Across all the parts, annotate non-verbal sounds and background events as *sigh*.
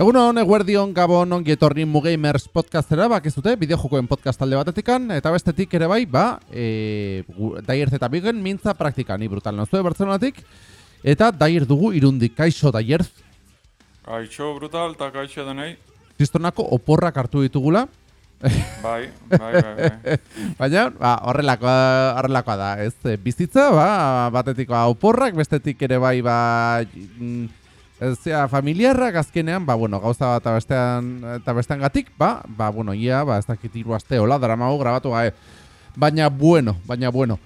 Egun hon, eguerdion, gabon, ongi etorri Mugamers podcastera, bak ez dute, bideojokoen podcast talde batetikan, eta bestetik ere bai, ba, e, daierz eta bigen, mintza praktikan, brutal nazue Bartzelonatik, eta dair dugu irundik, kaixo daierz. Kaixo brutal, eta kaixo denei. Kristonako oporrak hartu ditugula, Bai, bai, bai, bai. *laughs* baina, ba, horrelakoa, horrelakoa da, ez, bizitza, ba, batetik ba, oporrak, bestetik ere bai, ba, mm, zea, familiarrak azkenean, ba, bueno, gauza bat bestean, eta bestean gatik, ba, ba, bueno, ia, ba, ez dakit hiru aste, hola, dramago grabatu, gae. Baina, bueno, baina, bueno,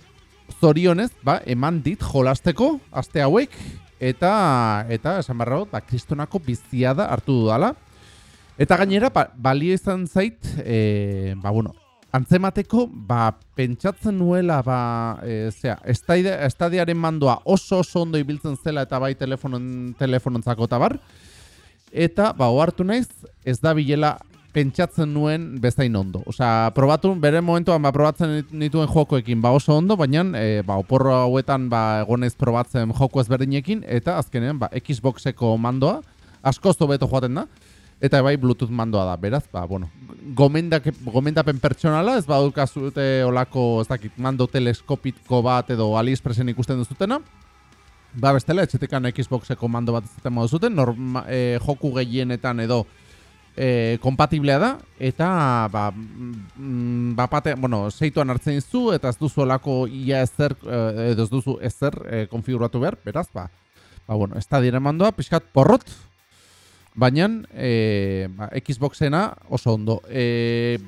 zorionez, ba, eman dit jolasteko, aste hauek, eta, eta, esan barra, ba, kristonako biziada hartu dudala. Eta gainera, ba, balio izan zait, e, ba, bueno, antzemateko, ba, pentsatzen nuela, ba, e, zera, estadia, estadiaren mandoa oso oso ondo ibiltzen zela eta bai telefonon, telefonontzako eta bar. Eta, ba, ohartu naiz, ez da bilela pentsatzen nuen bezain ondo. Osea, probatu, bere momentuan, ba, probatzen nituen jokoekin, ba, oso ondo, baina, e, ba, oporro hauetan, ba, egonez probatzen joko ezberdinekin, eta azkenean, ba, Xboxeko mandoa, askoz hobeto joaten da. Eta bai Bluetooth mandoa da, beraz, ba, bueno, gomendak, gomendapen pertsonala, ez badukazute olako, ez dakit, mando teleskopiko bat edo AliExpressen ikusten duzutena, ba, bestela, etxetekan Xboxeko mando bat ez duten modu zuten, norma, e, joku gehienetan edo e, kompatiblea da, eta, ba, mm, ba, pate, bueno, seituan hartzen zu, eta ez duzu olako ia ezer, e, edo ez duzu ezer e, konfiguratu behar, beraz, ba, ba, bueno, ez da dire mandoa, pixkat porrot, Baina, e, Xboxena oso ondo. E,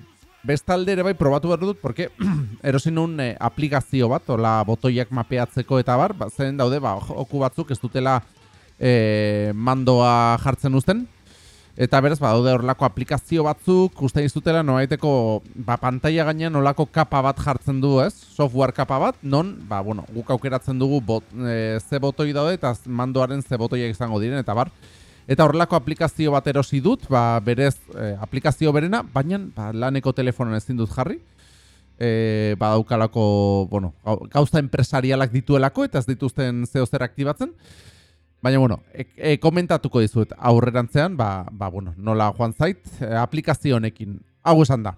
bestalde ere bai probatu behar dut, porque *clears throat* erosin nun e, aplikazio bat, ola botoiak mapeatzeko eta bar, ba, zen daude, ba, oku batzuk ez dutela e, mandoa jartzen uzten. Eta beraz, ba, daude horlako aplikazio batzuk, uste izutela noaiteko ba, pantalla gainean olako kapa bat jartzen du, ez? Software kapa bat, non, ba, bueno, guk aukeratzen dugu bot, e, ze botoi daude eta mandoaren ze botoiak izango diren, eta bar. Eta horrelako aplikazio bat erosi dut, ba, berez eh, aplikazio berena, baina ba, laneko telefonon ezin dut jarri. E, ba, daukalako, bueno, gauza enpresarialak dituelako eta ez dituzten zeo zer aktibatzen. Baina, bueno, e, e, komentatuko dizuet aurrerantzean, ba, ba, bueno, nola joan zait, e, aplikazio honekin. Hau esan da.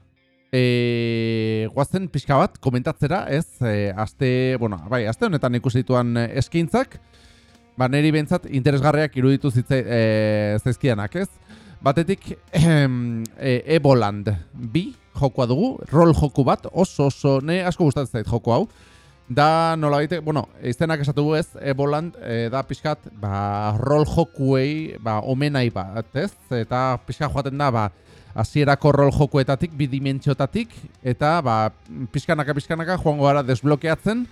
E, guazen pixka bat, komentatzera, ez, e, aste, bueno, bai, aste honetan ikusituan eskintzak, ba, neri bentsat interesgarriak iruditu zitze e, zezkianak, ez? Batetik, e, Eboland bi jokoa dugu, rol joku bat, oso oso, ne asko gustatzen zait joko hau. Da, nola baite, bueno, iztenak esatu ez, Eboland e, da pixkat, ba, rol jokuei, ba, omenai bat, ez? Eta pixka joaten da, ba, hasierako rol jokuetatik, bidimentxotatik, eta, ba, pixkanaka, pixkanaka, joango gara desblokeatzen,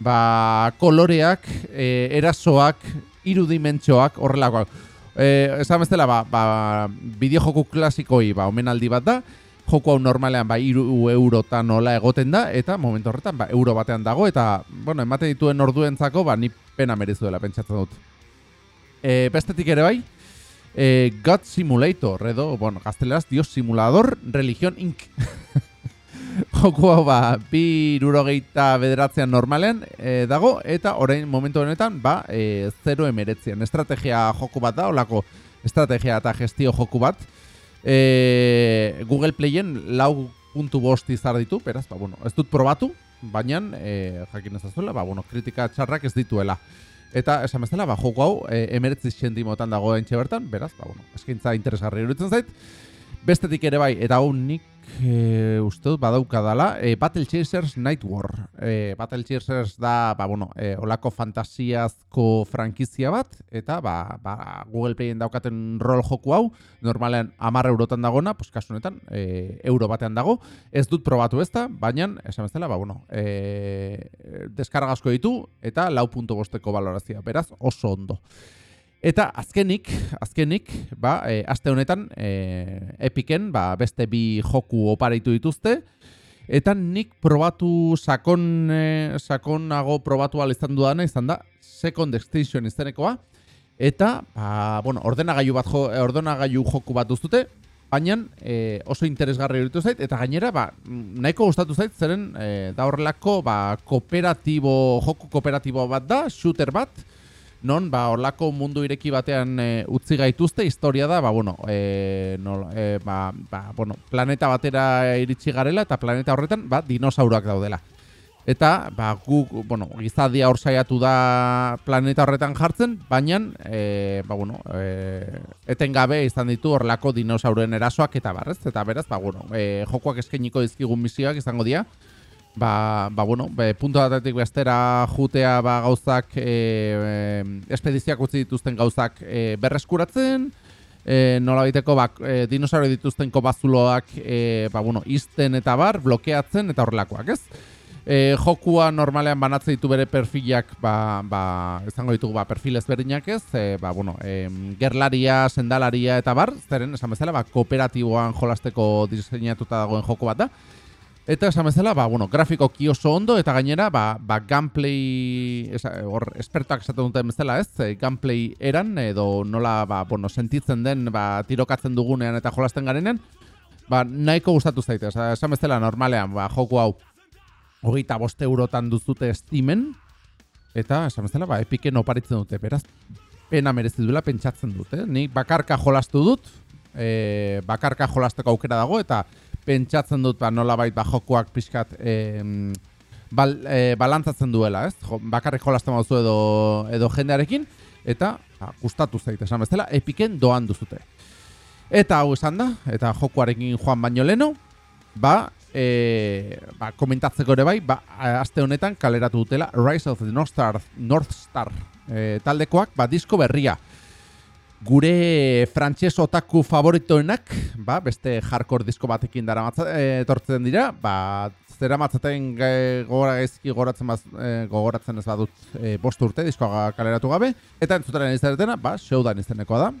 ba, koloreak, e, erasoak, irudimentxoak, horrelakoak. E, esan bezala, ba, ba, bideojoku klasikoi, ba, omenaldi bat da, joko hau normalean, ba, iru eurotan nola egoten da, eta momentu horretan, ba, euro batean dago, eta, bueno, ematen dituen orduentzako, ba, ni pena merezu dela, pentsatzen dut. E, bestetik ere bai, e, God Simulator, edo, bueno, gazteleraz, Dios Simulador, Religion Inc. *laughs* Joku hau ba, bi irurogeita bederatzean normalean e, dago, eta orain momentu honetan, ba, e, zero emeretzean. Estrategia joku bat da, olako estrategia eta gestio joku bat. E, Google Playen lau puntu bost izar ditu, beraz, ba, bueno, ez dut probatu, baina, e, jakin ez azuela, ba, bueno, kritika txarrak ez dituela. Eta, esan bezala, ba, joku hau, e, emeretzi xentimotan dago entxe bertan, beraz, ba, bueno, eskintza interesgarri iruditzen zait. Bestetik ere bai, eta hau nik e, uste badauka dala, e, Battle Chasers Night War. E, Battle Chasers da, ba, bueno, e, olako fantasiazko frankizia bat, eta ba, ba, Google Playen daukaten rol joku hau, normalean amar eurotan dagona, pues kasunetan, e, euro batean dago, ez dut probatu ez da, baina, esan bezala, ba, bueno, e, deskargazko ditu, eta lau punto bosteko balorazia, beraz, oso ondo. Eta azkenik, azkenik, ba, e, aste honetan, e, Epiken, ba, beste bi joku oparaitu dituzte, eta nik probatu sakon, e, sakonago probatu izan dudana, izan da, Second Extinction izenekoa, eta, ba, bueno, ordenagailu bat jo, ordenagailu joku bat duztute, baina e, oso interesgarri horitu zait, eta gainera, ba, nahiko gustatu zait, zeren e, da horrelako, ba, kooperatibo, joku kooperatibo bat da, shooter bat, non ba horlako mundu ireki batean e, utzi gaituzte historia da ba bueno e, no, e, ba, ba, bueno, planeta batera iritsi garela eta planeta horretan ba dinosauroak daudela. Eta ba gu bueno gizadia hor saiatu da planeta horretan jartzen baina e, ba bueno e, etengabe izan ditu horlako dinosauroen erasoak eta barrez eta beraz ba bueno e, jokoak eskainiko dizkigun misioak izango dira ba, ba bueno, be, punto batetik bestera jutea ba, gauzak e, e, espediziak utzi dituzten gauzak e, berreskuratzen, e, nola baiteko ba, e, dinosauro dituzten kobazuloak e, ba, bueno, izten eta bar, blokeatzen eta horrelakoak, ez? E, jokua normalean banatzen ditu bere perfilak, ba, ba, izango ditugu ba, perfil ezberdinak ez, e, ba, bueno, e, gerlaria, sendalaria eta bar, zeren, esan bezala, ba, kooperatiboan jolasteko diseinatuta dagoen joko bat da, Eta esan bezala, ba, bueno, grafiko oso ondo, eta gainera, ba, ba gameplay, hor, espertoak esaten duten bezala, ez? E, gameplay eran, edo nola, ba, bueno, sentitzen den, ba, tirokatzen dugunean eta jolasten garenen, ba, nahiko gustatu zaite. Esan bezala, normalean, ba, joku hau, hogeita boste eurotan duzute estimen, eta, esan bezala, ba, epiken oparitzen dute, beraz, pena merezi duela pentsatzen dute. Ni bakarka jolastu dut, e, bakarka jolasteko aukera dago, eta, pentsatzen dut ba, nola bait ba, jokoak pixkat e, bal, e, balantzatzen duela, ez? Jo, bakarrik jolazten bauzu edo, edo jendearekin, eta ba, gustatu zaite, esan bezala, epiken doan duzute. Eta hau esan da, eta jokoarekin joan baino leno, ba, e, ba, komentatzeko ere bai, ba, aste honetan kaleratu dutela Rise of the North Star, North Star e, taldekoak, ba, disko berria gure frantses otaku favoritoenak, ba, beste hardcore disko batekin dara e, etortzen dira, ba, zera matzaten gogora ezki gogoratzen, baz, e, gogoratzen ez badut e, bost urte diskoa kaleratu gabe, eta entzutaren izaretena, ba, showdan izanekoa da.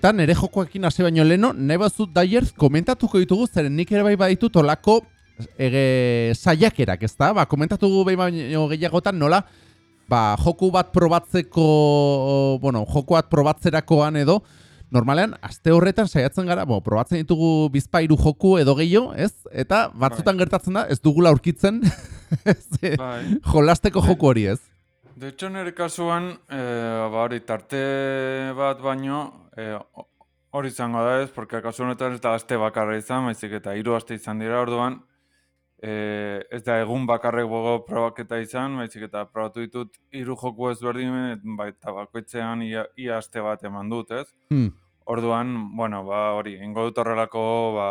Eta nere jokoekin hasi baino leno, nahi bazut daierz komentatuko ditugu, zeren nik ere bai baditut olako ege, saiakerak, ez da? Ba, komentatugu bai baino gehiagotan nola, ba, joku bat probatzeko, bueno, joku bat probatzerakoan edo, normalean, aste horretan saiatzen gara, bo, probatzen ditugu bizpairu joku edo gehiago, ez? Eta batzutan bai. gertatzen da, ez dugula aurkitzen *laughs* bai. jolasteko joku hori, ez? De hecho, nire kasuan, e, ba, hori, tarte bat baino, E, hori izango da ez, porque kasu honetan ez da aste bakarra izan, maizik eta hiru aste izan dira orduan, e, ez da egun bakarrek bogo probaketa izan, maizik eta probatu ditut hiru joku ezberdin, bai, eta bakoitzean ia, ia aste bat eman dut, ez? Hmm. Orduan, bueno, ba, hori, ingo dut horrelako, ba,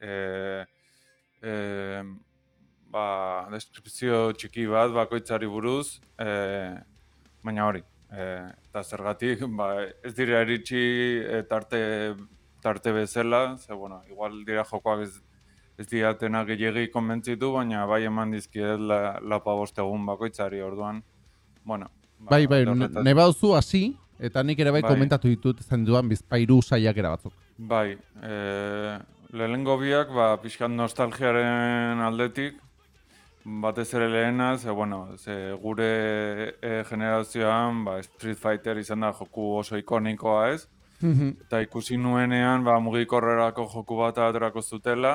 e, e, ba, deskripzio txiki bat bakoitzari buruz, e, baina hori, E, eta zergatik, ba, ez dira eritxi e, tarte, tarte bezala, ze, bueno, igual dira jokoak ez, ez diatena gehiagi konbentzitu, baina bai eman dizkiet la, lapa bost egun bakoitzari orduan. Bueno, ba, Bai, bai, horretatik- ne bauzu hasi, eta nik ere bai, Bai. komentatu ditut zen duan bizpairu saiakera batzuk. Bai, e, lehenengo biak, ba, pixkat nostalgiaren aldetik, batez ere lehena, ze, bueno, ze gure e, generazioan, ba, Street Fighter izan da joku oso ikonikoa ez, eta ikusi nuenean, ba, mugikorrerako joku bat aterako zutela,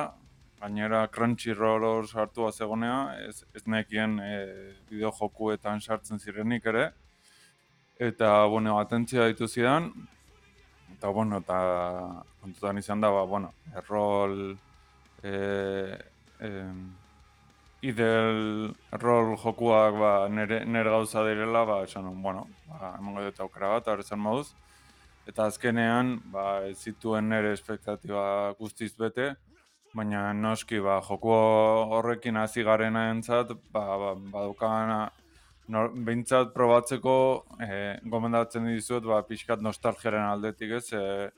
gainera Crunchyroll hor sartua zegonea, ez, ez nekien e, bideo jokuetan sartzen zirenik ere, eta, bueno, atentzia ditu zidan, eta, bueno, eta kontutan izan da, ba, bueno, errol, e, em, idel rol jokuak ba, nere, nere gauza direla, ba, esan, bueno, ba, emango dut aukera bat, zen moduz. Eta azkenean, ba, ez zituen nire espektatiba guztiz bete, baina noski, ba, joku horrekin hasi garena entzat, ba, ba, badukana, nor, behintzat probatzeko eh, gomendatzen dizuet, ba, pixkat nostalgiaren aldetik ez, e,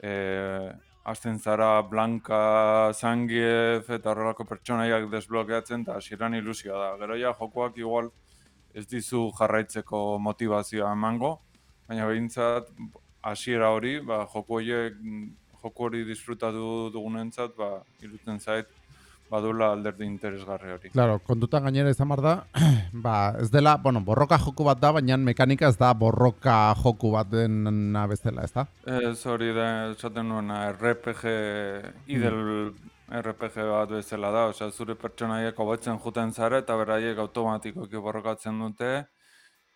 e, hasten zara Blanca, Zangief eta horrelako pertsonaiak desblokeatzen eta hasieran ilusioa da. Gero ja jokoak igual ez dizu jarraitzeko motivazioa emango, baina behintzat hasiera hori, ba, joku horiek, joku hori disfrutatu dugunentzat, ba, irutzen zait, badula alderdi interesgarri hori. Claro, kontutan gainera izan behar da, *clears throat* ba, ez dela, bueno, borroka joku bat da, baina mekanika ez da borroka joku bat dena bezala, ez da? Ez hori da, esaten nuena, RPG, idel RPG bat bezala da, osea, zure pertsonaiek hobetzen juten zara eta beraiek automatikoki borrokatzen dute,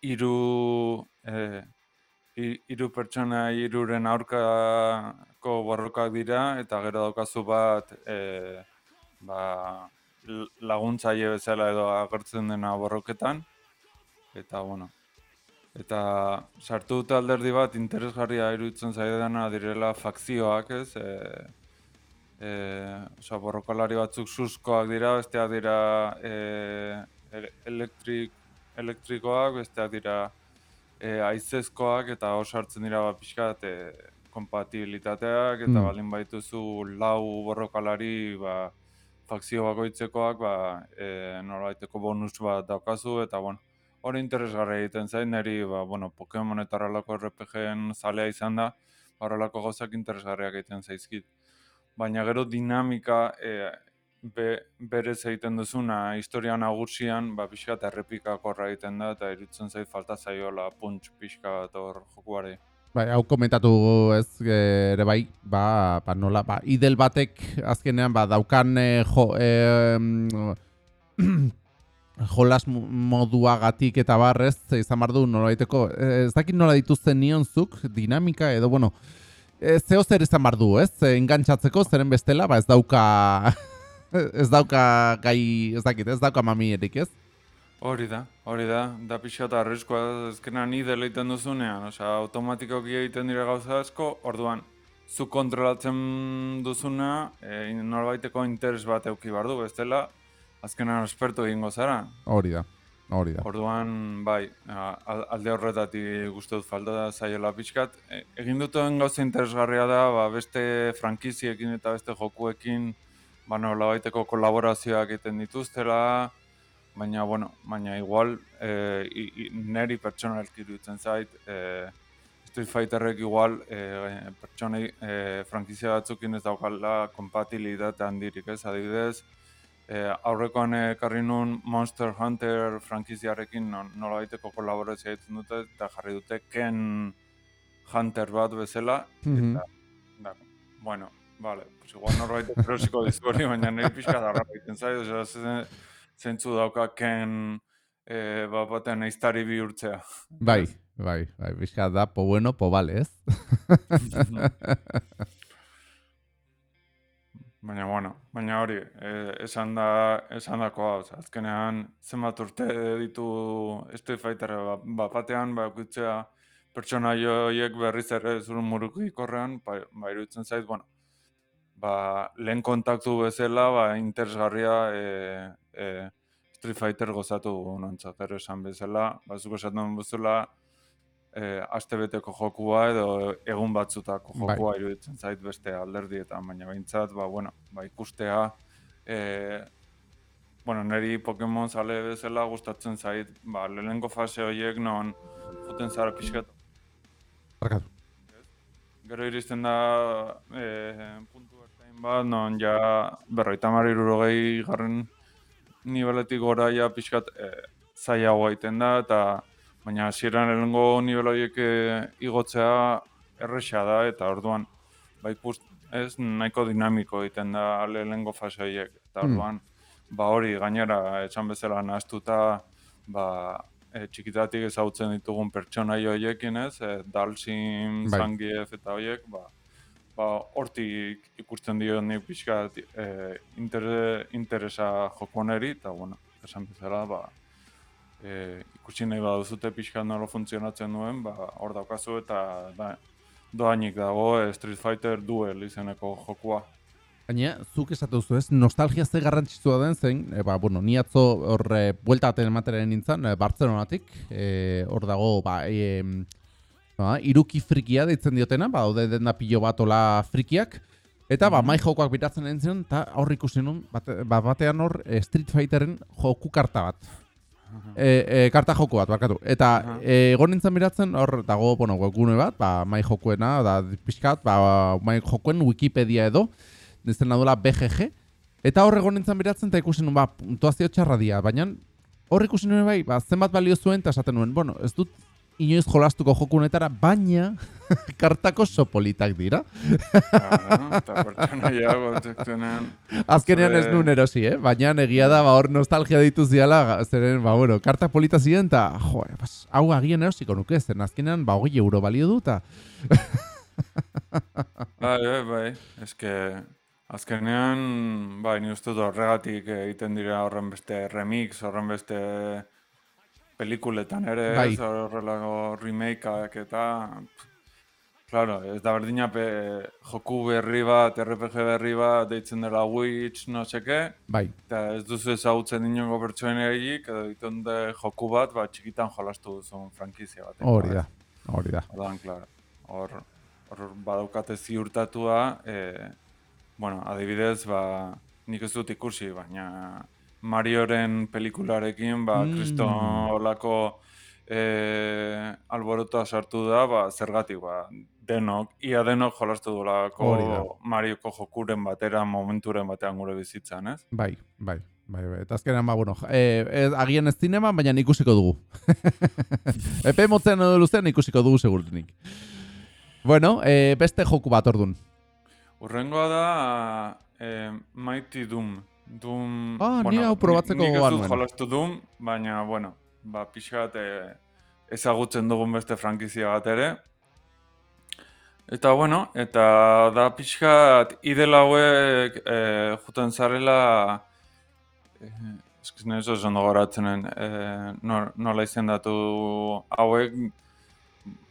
hiru eh, hi- hiru pertsona hiruren aurkako borrokak dira eta gero daukazu bat eh, ba, laguntzaile bezala edo agertzen dena borroketan eta bueno, Eta sartu dute alderdi bat interesgarria iruditzen zaidana direla fakzioak, ez? E, e, osea, borrokalari batzuk suskoak dira, besteak dira e, ele- elektrik, elektrikoak, besteak dira e, aizezkoak, eta hor sartzen dira bat pixkat e, kompatibilitateak, eta Mm. baldin baituzu lau borrokalari, ba, fakzio bakoitzekoak, ba, e, nolabaiteko bonus bat daukazu, eta bueno, hori interesgarria egiten zain, niri, ba, bueno, Pokemon eta horrelako RPG-en zalea izan da, horrelako gauzak interesgarriak egiten zaizkit. Baina gero dinamika e, be, berez egiten duzuna, historia nagusian, ba, pixka eta errepikakorra egiten da, eta irutzen zait falta zaiola punch pixka bat hor jokuari. Bai, hau komentatu ez ere bai, ba, ba nola, ba, idel batek azkenean ba, daukan eh, jo, mm, *clears throat* jolas mo- moduagatik eta barrez, izan behar du nolabaiteko, eh, ez dakit nola dituzten nionzuk, dinamika edo, bueno, eh, zeo zer izan behar du, ez? Engantzatzeko, zeren bestela, ba ez dauka, *laughs* ez dauka gai, ez dakit, ez dauka mamierik, ez? Hori da, hori da, da pixka eta arriskoa, ezkenan ni dela egiten duzunean, osea, automatikoki egiten dira gauza asko, orduan, zu kontrolatzen duzuna, e, norbaiteko interes bat euki behar du, bestela, azkenan espertu egingo zara. Hori da, hori da. Orduan, bai, alde horretatik gustu dut falta da zaiola pixkat. E, egin duten gauza interesgarria da, ba, beste frankiziekin eta beste jokuekin, ba, nolabaiteko kolaborazioak egiten dituztela, baina, bueno, baina igual, e, i, i, neri pertsonalki iruditzen zait, e, Street Fighterrek igual e, pertsonei e, frankizia batzukin ez daukala kompatibilitate handirik ez, adibidez, e, aurrekoan ekarri nun Monster Hunter frankiziarekin no, nolabaiteko kolaborazioa egiten dute eta jarri dute Ken Hunter bat bezala, Mhm. eta, da, bueno, vale, pues igual norbait erosiko dizu hori, baina nire pixka darra egiten zait, osea, ze- zentzu dauka Ken e, bat batean eiztari bihurtzea. Bai, bai, bai, pixka da, po bueno, po vale, ez? *laughs* Baina, bueno, baina hori, eh, esan da, esan dakoa, oza, azkenean zenbat urte ditu Street Fighter ba- bat batean, ba, kutzea pertsona horiek berriz ere zurun murukikorrean, ba, ba, iruditzen zait, bueno, ba, lehen kontaktu bezala, ba, interesgarria e, e, Street Fighter gozatu nontzat, ero esan bezala, ba, zuko esaten bezala, e, astebeteko jokua edo egun batzutako Bai. jokua iruditzen zait beste alderdietan, baina behintzat, ba, bueno, ba, ikustea e, bueno, niri Pokemon zale bezala gustatzen zait, ba, lehenengo fase horiek non juten zara pixkat. Barkatu. Gero iristen da e, puntu ertain bat, non ja berroita irurogei garren niveletik gora ja pixkat e, zailagoa egiten da, eta baina hasieran lehenengo nivel horiek e, igotzea erresa da, eta orduan ba ikus, ez nahiko dinamiko egiten da lehenengo fase horiek, eta Hmm. orduan ba hori gainera etxan bezala nahaztuta ba e, txikitatik ezagutzen ditugun pertsonai horiekin ez, e, Dalsim, Bai. Zangief eta horiek, ba, ba hortik ikusten dio nik pixka e, inter, interesa jokoneri, eta bueno, esan bezala, ba, e, ikusi nahi baduzute pixka nola funtzionatzen duen, ba, hor daukazu eta da, doainik dago Street Fighter Duel izeneko jokua. Baina, zuk esatu duzu ez, nostalgia ze garrantzitsua den zen, e, ba, bueno, ni atzo hor e, buelta aten emateren nintzen, e, Bartzelonatik, e, hor dago, ba, e, ba, iruki frikia deitzen diotena, ba, daude denda pilo bat ola frikiak, eta ba, mai jokoak biratzen nintzen, eta hor ikusi nun, bate, ba, batean hor e, Street Fighteren joku karta bat. E, e, karta joko bat, barkatu. Eta egon nintzen biratzen, hor dago, bueno, webgune bat, ba, mai jokuena, da, pixkat, ba, mai jokuen Wikipedia edo, dizena duela BGG, eta hor egon nintzen biratzen, eta ikusi nuen, ba, puntuazio txarra dia, baina hor ikusi nuen bai, ba, zenbat balio zuen, eta esaten nuen, bueno, ez dut inoiz jolastuko jokunetara, baina *laughs* kartako sopolitak dira. Gotekzenean. Azkenean ez nuen erosi, eh? Baina egia da, ba, hor nostalgia ditu ziala, ga- zeren, ba, bueno, karta polita ziren, eta, jo, bas, hau agian erosiko nuke, zen azkenean, ba, hogei euro balio du, eta, *laughs* Bai, bai, bai. Eske, azkenean, bai, ni uste horregatik egiten dira horren beste remix, horren beste pelikuletan ere, Bai. ez, horrelako remakeak eta... Claro, ez da berdina pe, joku berri bat, RPG berri bat, deitzen dela Witch, no seke, bai, eta ez duzu ezagutzen inongo pertsonerik, edo ditzen de joku bat, ba, txikitan jolastu duzun frankizia bat. hori da, hori da. Ordan, claro. Hor, hor badaukate ziurtatua, e, bueno, adibidez, ba, nik ez dut ikusi, baina Marioren pelikularekin, ba, Mm. kriston olako e, alborotoa sartu da, ba, zergatik, ba, denok, ia denok jolastu duelako. Marioko jokuren batera, momenturen batean gure bizitzan, ez? Bai, bai, bai, bai. Eta azkenean, ba, bueno, e, ez, agian ez zinema, baina ikusiko dugu. *laughs* Epe motzen edo luzean ikusiko dugu segurunik. Bueno, e, beste joku bat ordun. Urrengoa da eh, Mighty Doom. Doom... Ah, ni hau probatzeko nik- Nik ez dut jolastu Doom, baina, bueno, ba, pixka bat eh, ezagutzen dugun beste frankizia bat ere. Eta, bueno, eta da pixka bat idel hauek eh, juten zarela... Eh, eskiz nahi oso ondo goratzenen, nor, nola izendatu hauek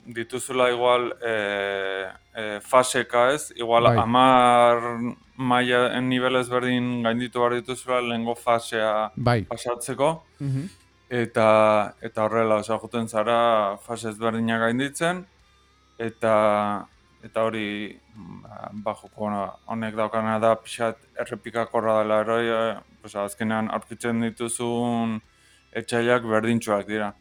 dituzula igual eh, eh, faseka ez, igual Bai. amar maila nivel ezberdin gainditu behar dituzula lehengo fasea Bai. pasatzeko, Mhm. eta eta horrela, osea, juten zara fase ezberdinak gainditzen, eta eta hori ba, ba honek daukana da pixat errepikakorra dela eroi, pues, azkenean aurkitzen dituzun etxaiak berdintsuak dira.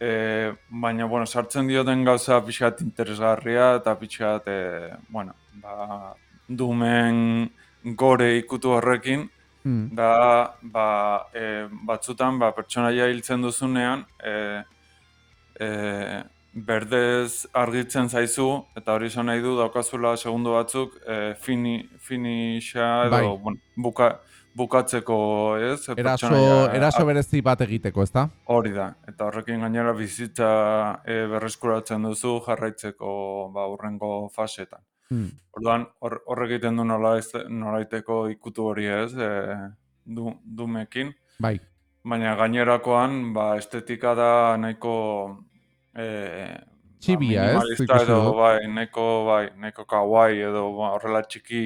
E, baina, bueno, sartzen dioten gauza pixat interesgarria eta pixat, e, bueno, ba, dumen gore ikutu horrekin, Mm. da ba, e, batzutan ba, pertsonaia hiltzen duzunean e, e, berdez argitzen zaizu eta hori esan nahi du daukazula segundo batzuk e, fini, finisha edo Bai. bueno, buka, bukatzeko ez Eraso, pertsonaia- eraso berezi bat egiteko, ezta? Hori da, eta horrekin gainera bizitza e, berreskuratzen duzu jarraitzeko ba, urrengo fasetan. Mm. Orduan, hor, horrek egiten du nola ez, nolaiteko ikutu hori ez, e, du, dumekin. Bai. Baina gainerakoan, ba, estetika da nahiko... E, Txibia, ez? minimalista Ikusi edo, bai, nahiko, bai, nahiko kawaii edo ba, horrela txiki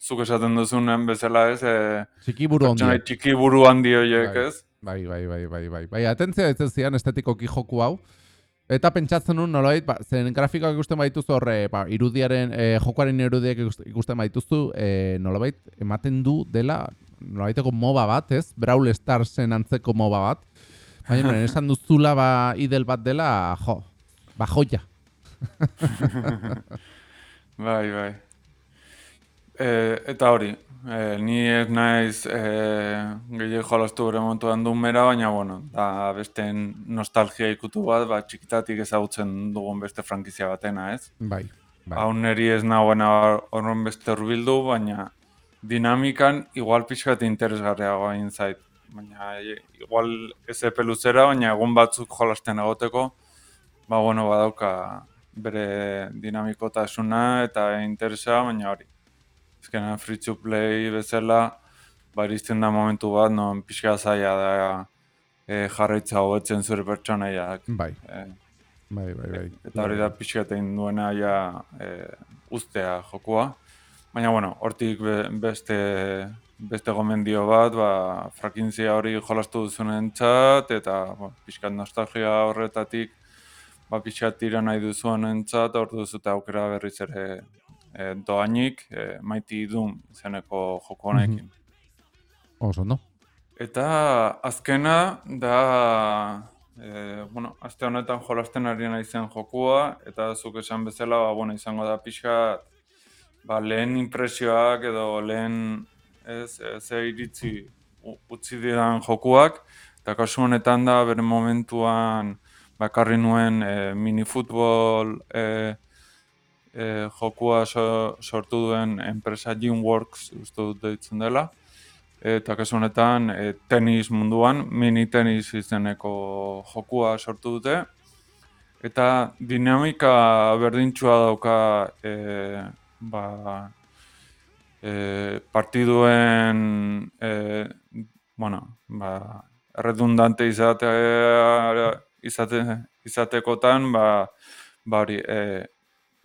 zuk esaten duzunen bezala ez, e, Txiki buru pertsonai ondia. txiki buru handi horiek Bai. ez. Bai, bai, bai, bai, bai. Bai, atentzia ez zian estetikoki joku hau. Eta pentsatzen nuen nolait, ba, zen grafikoak ikusten baituzu horre, ba, irudiaren, e, jokoaren irudiak ikusten, baituzu, e, nolabait, ematen du dela, nolabaiteko MOBA bat, ez? Brawl Starsen antzeko MOBA bat. Baina, *laughs* esan duzula, ba, idel bat dela, jo, ba, joia. *laughs* bai, bai. E, eta hori, e, ni ez naiz e, gehiago jolastu bere momentuan duen mera, baina, bueno, da beste nostalgia ikutu bat, ba, txikitatik ezagutzen dugun beste frankizia batena, ez? Bai, bai. Hau neri ez nagoena horren beste urbildu, baina dinamikan igual pixkat interesgarriagoa egin zait. Baina e, igual ez epe luzera, baina egun batzuk jolasten egoteko, ba, bueno, badauka bere dinamikotasuna eta interesa, baina hori. Ezkena free to play bezala, ba, iristen da momentu bat, non pixka zaila da e, jarraitza hobetzen zure pertsonaiak. Bai, E, bai, bai, bai. eta hori da pixka egin duena ja e, ustea jokua. Baina, bueno, hortik be- beste, beste gomendio bat, ba, frakintzia hori jolastu duzunen txat, eta ba, pixkat nostalgia horretatik, ba, pixkat tira nahi duzuenen txat, hor duzute aukera berriz ere e, doainik, e, maiti dum izeneko joko honekin. Oso, no? Eta azkena da, e, bueno, aste honetan jolasten ari naizen jokua, eta zuk esan bezala, ba, bueno, izango da pixka, ba, lehen impresioak edo lehen ez, e, ze iritzi utzi didan jokuak, eta kasu honetan da bere momentuan bakarri nuen e, minifutbol e, e, jokua so- sortu duen enpresa Gymworks uste dut deitzen dela, eta kasu honetan e, tenis munduan, mini tenis izeneko jokua sortu dute, eta dinamika berdintxua dauka e, ba, e, partiduen e, bueno, ba, redundante izate, izate, izatekotan, ba, ba hori, e,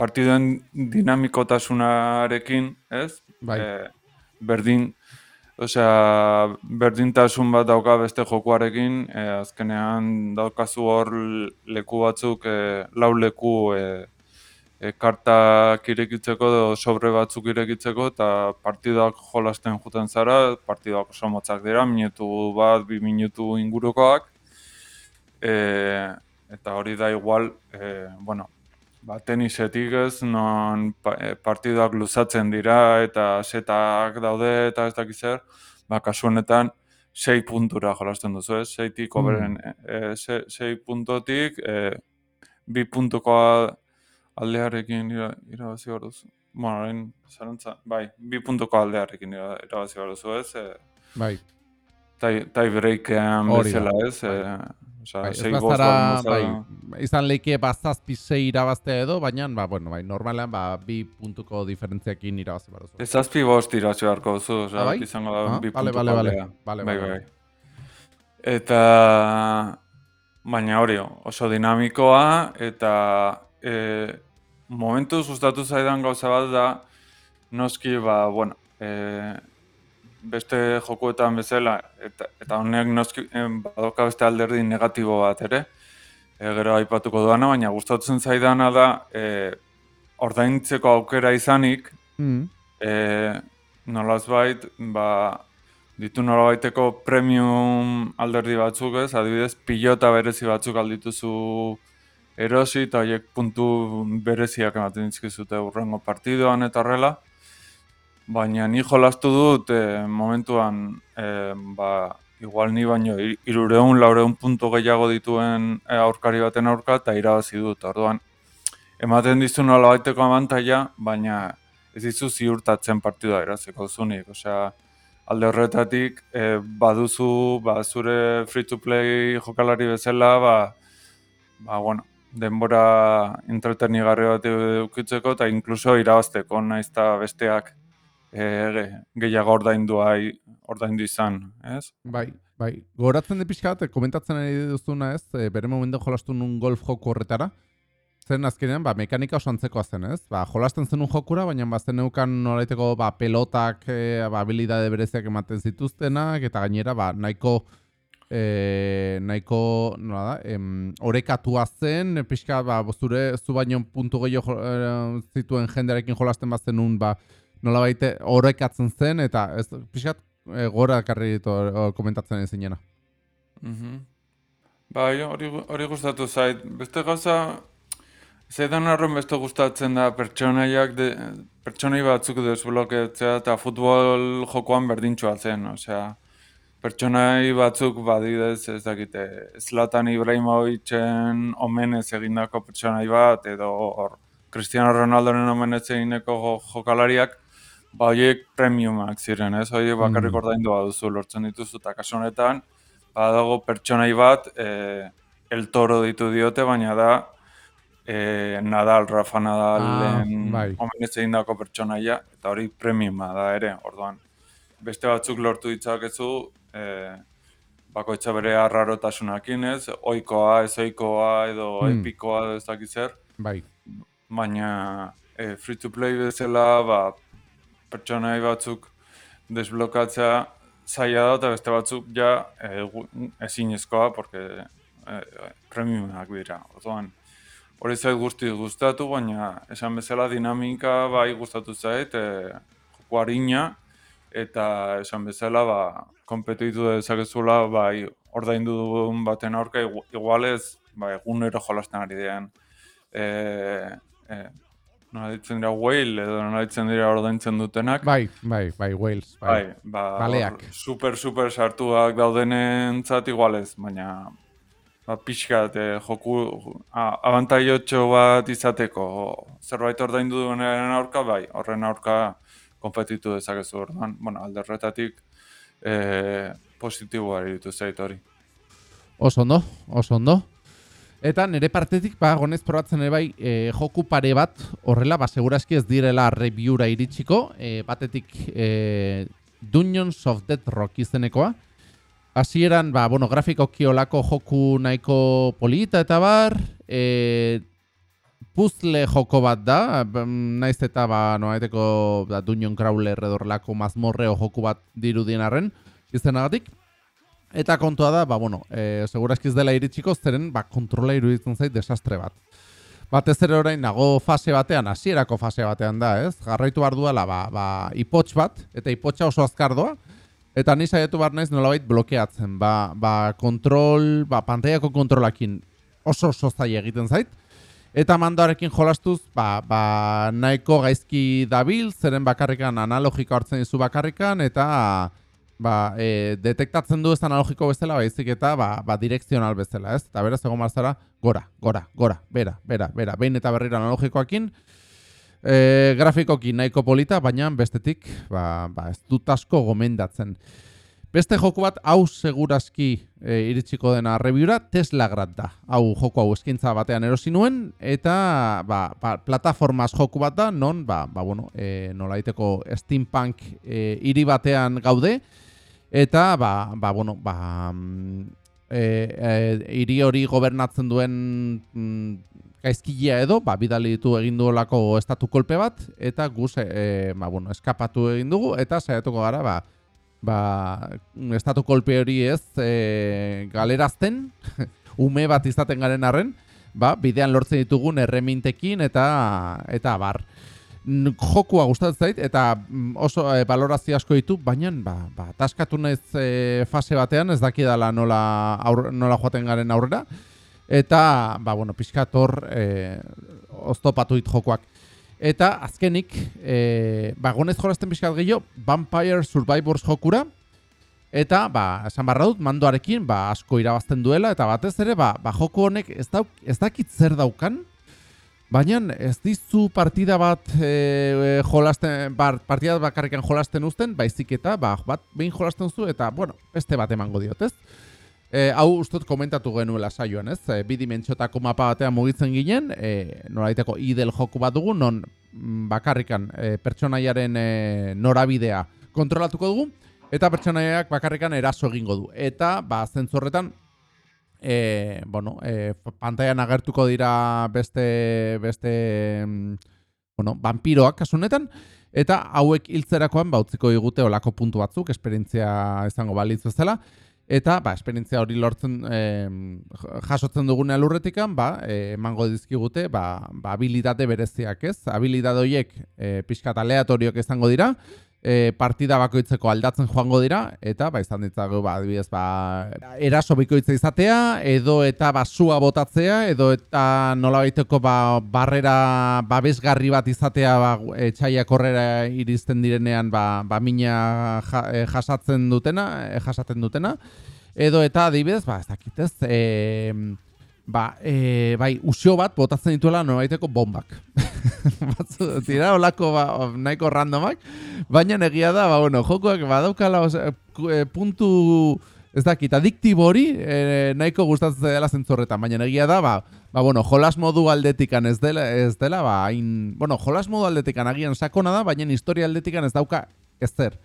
partiduen dinamikotasunarekin, ez? Bai. E, berdin, osea, berdintasun bat dauka beste jokuarekin, e, azkenean daukazu hor leku batzuk, e, lau leku e, e, kartak irekitzeko sobre batzuk irekitzeko eta partidak jolasten juten zara, partidak oso motzak dira, minutu bat, bi minutu ingurukoak, e, eta hori da igual, e, bueno, ba, tenisetik ez, non pa, e, partidak luzatzen dira eta setak daude eta ez dakiz zer, ba, kasu honetan, sei puntura jolasten duzu, ez? Seitik oberen, e, se, sei puntotik, e, bi puntukoa aldearekin ira, irabazi behar duzu. Bueno, orain, zarantza, bai, bi puntuko aldearekin ira- irabazi behar duzu, ez? E, Bai, tie, tie breakean bezala, ez? E, osea, bai, ez sei bost baldin bai, izan leike bazazpi sei irabaztea edo, baina, ba, bueno, bai, normalean, ba, bi puntuko diferentziakin irabazi baduzu. Ez zazpi bost irabazi beharko duzu, osea, Ah, bai? izango da Ah, bi vale, puntuko vale, vale. Vale, bai, bai. Eta, baina hori, oso dinamikoa, eta e, momentu gustatu zaidan gauza bat da, noski, ba, bueno, e, beste jokuetan bezala, eta, eta honek noski em, badoka beste alderdi negatibo bat ere, e, gero aipatuko duana, baina gustatzen zaidana da, e, ordaintzeko aukera izanik, Mm. e, nolazbait, ba, ditu nolabaiteko premium alderdi batzuk ez, adibidez, pilota berezi batzuk aldituzu erosi eta horiek puntu bereziak ematen dizkizute urrengo partidoan eta horrela. Baina ni jolastu dut e, momentuan, e, ba, igual ni baino hirureun, laureun puntu gehiago dituen e, aurkari baten aurka eta irabazi dut. Orduan, ematen dizu nolabaiteko abantaila, baina ez dizu ziurtatzen partida irazeko zunik. Osea, alde horretatik e, baduzu ba, zure free-to-play jokalari bezala, ba, ba, bueno, denbora entretenigarri bat edukitzeko eta inkluso irabazteko, naiz eta besteak e, ge- gehiago ordaindua ordaindu izan, ez? Bai, bai. Goratzen de pixka bat, komentatzen ari duzuna ez, e, bere momentu jolastu nun golf joku horretara, zen azkenean, ba, mekanika oso antzekoa zen, ez? Ba, jolasten zenun jokura, baina ba, zen nolaiteko, ba, pelotak, e, ba, habilidade bereziak ematen zituztenak, eta gainera, ba, nahiko e, nahiko, nola da, em, orekatua zen, pixka, ba, zure, zu baino puntu gehiago e, zituen jendearekin jolasten bazen un, ba, nola baite, orekatzen zen, eta ez, pixkat, e, gora karri ditu komentatzen ez zinena. Mhm. Bai, hori, gu- hori gustatu zait. Beste gauza, zaidan arren beste gustatzen da pertsonaiak, de, pertsonai batzuk desblokeatzea eta futbol jokoan berdintxoa zen, osea, pertsonai batzuk badidez, ez dakite, Zlatan Ibrahimovicen omenez egindako pertsonai bat, edo hor, Cristiano Ronaldoren omenez egineko jo- jokalariak, ba, horiek premiumak ziren, ez? Horiek bakarrik Mm. ordaindu baduzu lortzen dituzu, eta kasu honetan, badago pertsonai bat, e, el toro ditu diote, baina da, e, Nadal, Rafa Nadalen Ah, bai. omenez egindako pertsonaia, eta hori premiuma da ere, orduan. Beste batzuk lortu ditzakezu, e, bakoitza bere arrarotasunakin, ez? Oikoa, ez oikoa, edo Hmm. epikoa, edo ez dakit zer Bai. baina e, free to play bezala ba, pertsonai batzuk desblokatzea zaila da eta beste batzuk ja e, ezinezkoa porque e, premiumak dira. Orduan hori zait guzti gustatu, baina esan bezala dinamika bai gustatu zait, e, joko eta esan bezala ba konpetitu dezakezula bai ordaindu duen baten aurka igu- igualez ba egunero jolasten ari diren e, e, nola ditzen dira whale edo nola ditzen dira ordaintzen dutenak. Bai, bai, bai, Wales. Bai. Bai, ba, Baleak. super, super sartuak daudenentzat igualez, baina ba, pixkat eh, joku abantaiotxo bat izateko zerbait ordaindu duenaren aurka, bai, horren aurka konpetitu dezakezu orduan, bueno, alde horretatik eh, positiboa iritu zait hori. Oso ondo, oso ondo. Eta nire partetik, ba, gonez probatzen ere bai, e, joku pare bat, horrela, ba, segurazki ez direla reviewra iritsiko, e, batetik e, Dungeons of Death Rock izenekoa. Hasieran, ba, bueno, grafikoki olako joku nahiko polita eta bar, e, puzzle joko bat da, ba, naiz eta, ba, noaiteko da, Dungeon Crawler edo horrelako mazmorreo joku bat dirudien arren, izenagatik. Eta kontua da, ba, bueno, e, segurazki ez dela iritsiko, zeren, ba, kontrola iruditzen zait desastre bat. Batez ere orain nago fase batean, hasierako fase batean da, ez? Jarraitu behar duela, ba, ba, ipotx bat, eta ipotxa oso azkar doa, eta ni saiatu behar naiz nolabait blokeatzen. Ba, ba, kontrol, ba, pantaiako kontrolakin oso oso zai egiten zait, eta mandoarekin jolastuz, ba, ba, nahiko gaizki dabil, zeren bakarrikan analogiko hartzen dizu bakarrikan, eta ba, e, detektatzen du ez analogiko bezala, baizik eta ba, ba, direkzional bezala, ez? Eta beraz, egon marzara, gora, gora, gora, bera, bera, bera, behin eta berriro analogikoakin, e, grafikoki nahiko polita, baina bestetik, ba, ba, ez dut asko gomendatzen. Beste joku bat, hau segurazki e, iritsiko dena reviewra, Tesla Grad da. Hau joku hau eskintza batean erosi nuen, eta ba, ba, plataformaz joku bat da, non, ba, ba, bueno, e, nolaiteko steampunk e, hiri batean gaude, eta, ba, ba, bueno, ba, mm, e, e, hiri hori gobernatzen duen mm, gaizkilea edo, ba, bidali ditu egin estatu kolpe bat, eta guz, e, ba, bueno, eskapatu egin dugu, eta saiatuko gara, ba, ba, estatu kolpe hori ez e, galerazten, *laughs* ume bat izaten garen arren, ba, bidean lortzen ditugun erremintekin eta eta bar. Jokua gustatzen zait eta mm, oso e, balorazio asko ditu, baina ba, ba, taskatu naiz e, fase batean, ez dakidala nola, aur, nola joaten garen aurrera, eta, ba, bueno, pixkat hor e, oztopatu dit jokoak. Eta azkenik, e, ba, gonez jolasten pixkat gehiago, Vampire Survivors jokura, eta, ba, esan barra dut, mandoarekin, ba, asko irabazten duela, eta batez ere, ba, ba joko honek ez, dauk, ez dakit zer daukan, baina ez dizu partida bat e, jolasten, bar, partida bakarrikan jolasten uzten, baizik eta, ba, bat behin jolasten zu, eta, bueno, beste bat emango diot, ez? E, hau ustot komentatu genuela saioan, ez? E, bi dimentsiotako mapa batean mugitzen ginen, e, nolaiteko idel joku bat dugu, non mm, bakarrikan e, pertsonaiaren e, norabidea kontrolatuko dugu, eta pertsonaiak bakarrikan eraso egingo du. Eta, ba, zentzorretan, e, bueno, e, pantailan agertuko dira beste, beste, mm, bueno, vampiroak kasunetan, eta hauek hiltzerakoan ba utziko digute olako puntu batzuk, esperientzia izango balitz bezala, Eta, ba, esperientzia hori lortzen, e, jasotzen dugunea lurretikan, ba, e, emango dizkigute, ba, ba, habilitate bereziak, ez? Habilitate horiek e, pixkat aleatoriok izango dira, e, partida bakoitzeko aldatzen joango dira, eta, ba, izan ditzago, ba, adibidez, ba, eraso bikoitza izatea, edo eta basua botatzea, edo eta nola baiteko, ba, barrera babesgarri bat izatea, ba, etxaiak horrera iristen direnean, ba, ba mina e, jasatzen dutena, e, jasaten dutena, edo eta adibidez, ba, ez dakitez, e, ba, e, bai, usio bat botatzen dituela noraiteko bombak. *laughs* Batzu, tira, olako, ba, nahiko randomak, baina negia da, ba, bueno, jokoak badaukala, e, puntu, ez dakit, adiktibo hori, e, nahiko gustatzen dela zentzorretan, baina negia da, ba, ba, bueno, jolas modu aldetikan ez dela, ez dela, ba, hain, bueno, jolas modu aldetikan agian sakona da, baina historia aldetikan ez dauka ez zer.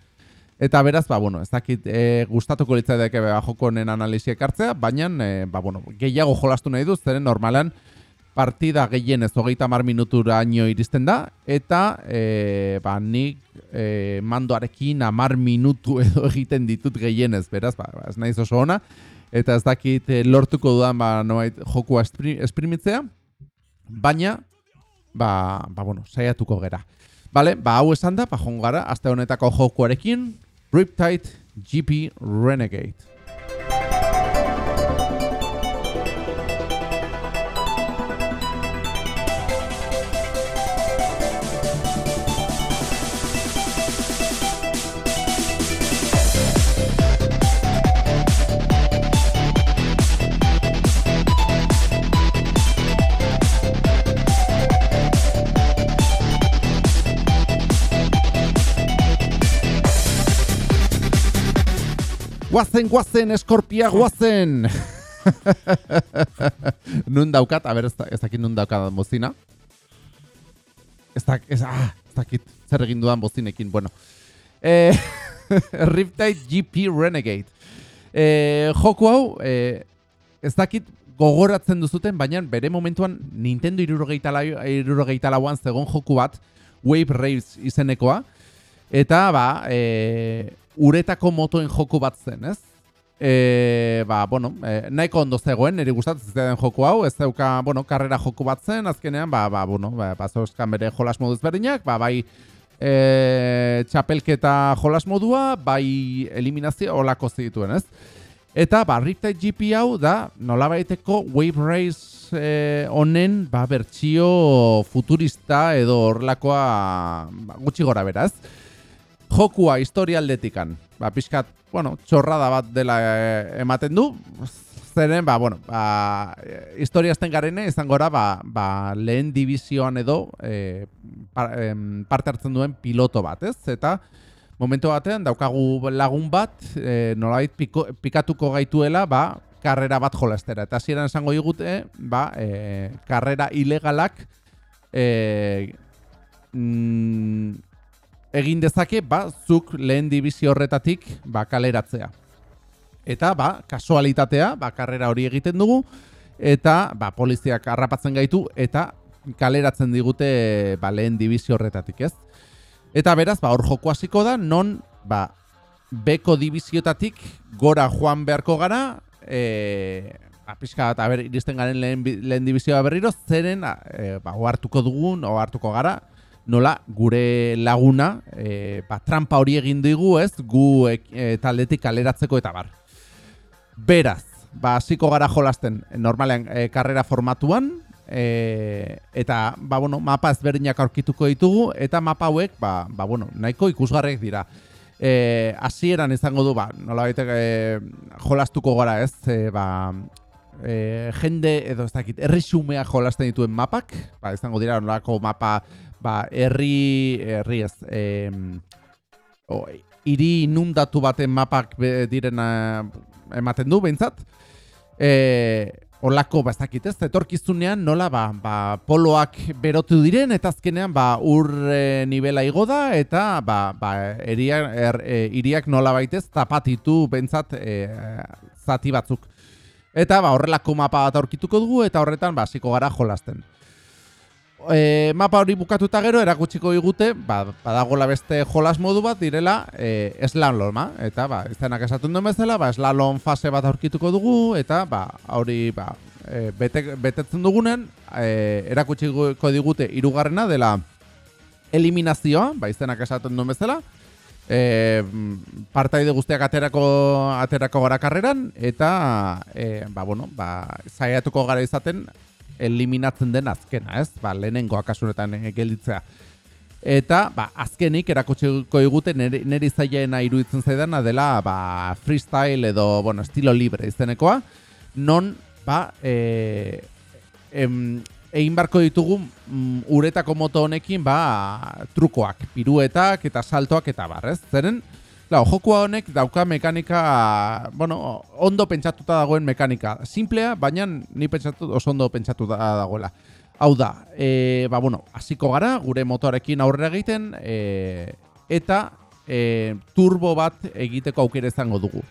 Eta beraz, ba, bueno, ez dakit e, gustatuko litzaideke ba, joko honen analizia ekartzea, baina e, ba, bueno, gehiago jolastu nahi duz, zeren normalan partida gehien ez hogeita mar minutura iristen da, eta e, ba, nik e, mandoarekin amar minutu edo egiten ditut gehienez, beraz, ba, ba ez naiz oso ona, eta ez dakit e, lortuko dudan ba, noait, jokua esprimitzea, baina, ba, ba, bueno, saiatuko gera. Bale, ba, hau esan da, pa gara, azte honetako jokuarekin, Riptide GP Renegade. Guazen, guazen, eskorpia, guazen! *laughs* nun daukat, a ber, ez dakit nun daukat mozina. Ez dakit, ez, ah, ez dakit, zer egin dudan bozinekin, bueno. Eh, *laughs* Riptide GP Renegade. Eh, joku hau, eh, ez dakit gogoratzen duzuten, baina bere momentuan Nintendo irurogeita lauan zegon joku bat, Wave Race izenekoa, eta ba, eh, uretako motoen joku bat zen, ez? E, ba, bueno, e, nahiko ondo zegoen, niri gustatzen zitzen joku hau, ez zeuka, bueno, karrera joku bat zen, azkenean, ba, ba, bueno, ba, ba bere jolas moduz berdinak, ba, bai, e, txapelketa jolas modua, bai, eliminazio olako zituen, ez? Eta, ba, Riptide GP hau da, nola baiteko Wave Race e, honen, ba, bertxio futurista edo horrelakoa ba, gutxi gora beraz jokua historia aldetikan. Ba, pixkat, bueno, txorrada bat dela eh, ematen du. Zeren, ba, bueno, ba, historia azten garene, izan gora, ba, ba, lehen divizioan edo e, parte hartzen duen piloto bat, ez? Eta, momentu batean, daukagu lagun bat, e, nolabait pikatuko gaituela, ba, karrera bat jolastera. Eta hasieran esango digute, ba, e, karrera ilegalak e, mm, egin dezake ba zuk lehen dibizio horretatik ba kaleratzea. Eta ba kasualitatea ba karrera hori egiten dugu eta ba poliziak harrapatzen gaitu eta kaleratzen digute ba lehen dibizio horretatik, ez? Eta beraz ba hor joko hasiko da non ba beko dibiziotatik gora joan beharko gara e, ba, pixka bat, aber, iristen garen lehen, lehen dibizioa berriro, zeren, e, ba, oartuko dugun, oartuko gara, nola gure laguna e, ba, trampa hori egin dugu ez gu e, taldetik kaleratzeko eta bar. Beraz, ba, hasiko gara jolasten normalean e, karrera formatuan e, eta ba, bueno, mapa ezberdinak aurkituko ditugu eta mapa hauek ba, ba, bueno, nahiko ikusgarrek dira. E, hasieran izango du ba, nola baita e, jolastuko gara ez e, ba, e, jende edo ez dakit errisumea jolasten dituen mapak ba, izango dira nolako mapa ba, herri, herri ez, e, o, iri inundatu baten mapak direna ematen du, behintzat. E, olako, ba, ez dakit ez, etorkizunean nola, ba, ba, poloak berotu diren, eta azkenean, ba, ur e, nivela igo da, eta, ba, ba, eriak, er, e, iriak nola baitez, tapatitu, behintzat, e, zati batzuk. Eta, ba, horrelako mapa bat aurkituko dugu, eta horretan, ba, ziko gara jolasten. E, mapa hori bukatuta gero erakutsiko digute, ba, badagola beste jolas modu bat direla e, slaloma, eta ba, izanak esaten duen bezala, ba, slalom fase bat aurkituko dugu, eta ba, hori ba, e, bete, betetzen dugunen, e, erakutsiko digute hirugarrena dela eliminazioa, ba, izanak esaten duen bezala, e, partaide guztiak aterako aterako gara karreran eta e, ba, bueno, ba, zaiatuko gara izaten eliminatzen den azkena, ez? Ba, lehenengo akasunetan gelditzea. Eta, ba, azkenik erakutsiko digute neri zaiena iruditzen zaidana dela, ba, freestyle edo, bueno, estilo libre izenekoa, non, ba, e, em, egin barko ditugu mm, uretako moto honekin ba trukoak, piruetak eta saltoak eta bar, ez? Zeren, lau, jokua honek dauka mekanika, bueno, ondo pentsatuta dagoen mekanika. Simplea, baina ni pentsatu oso ondo pentsatuta dagoela. Hau da, e, ba, bueno, hasiko gara, gure motorekin aurrera egiten, e, eta e, turbo bat egiteko aukera izango dugu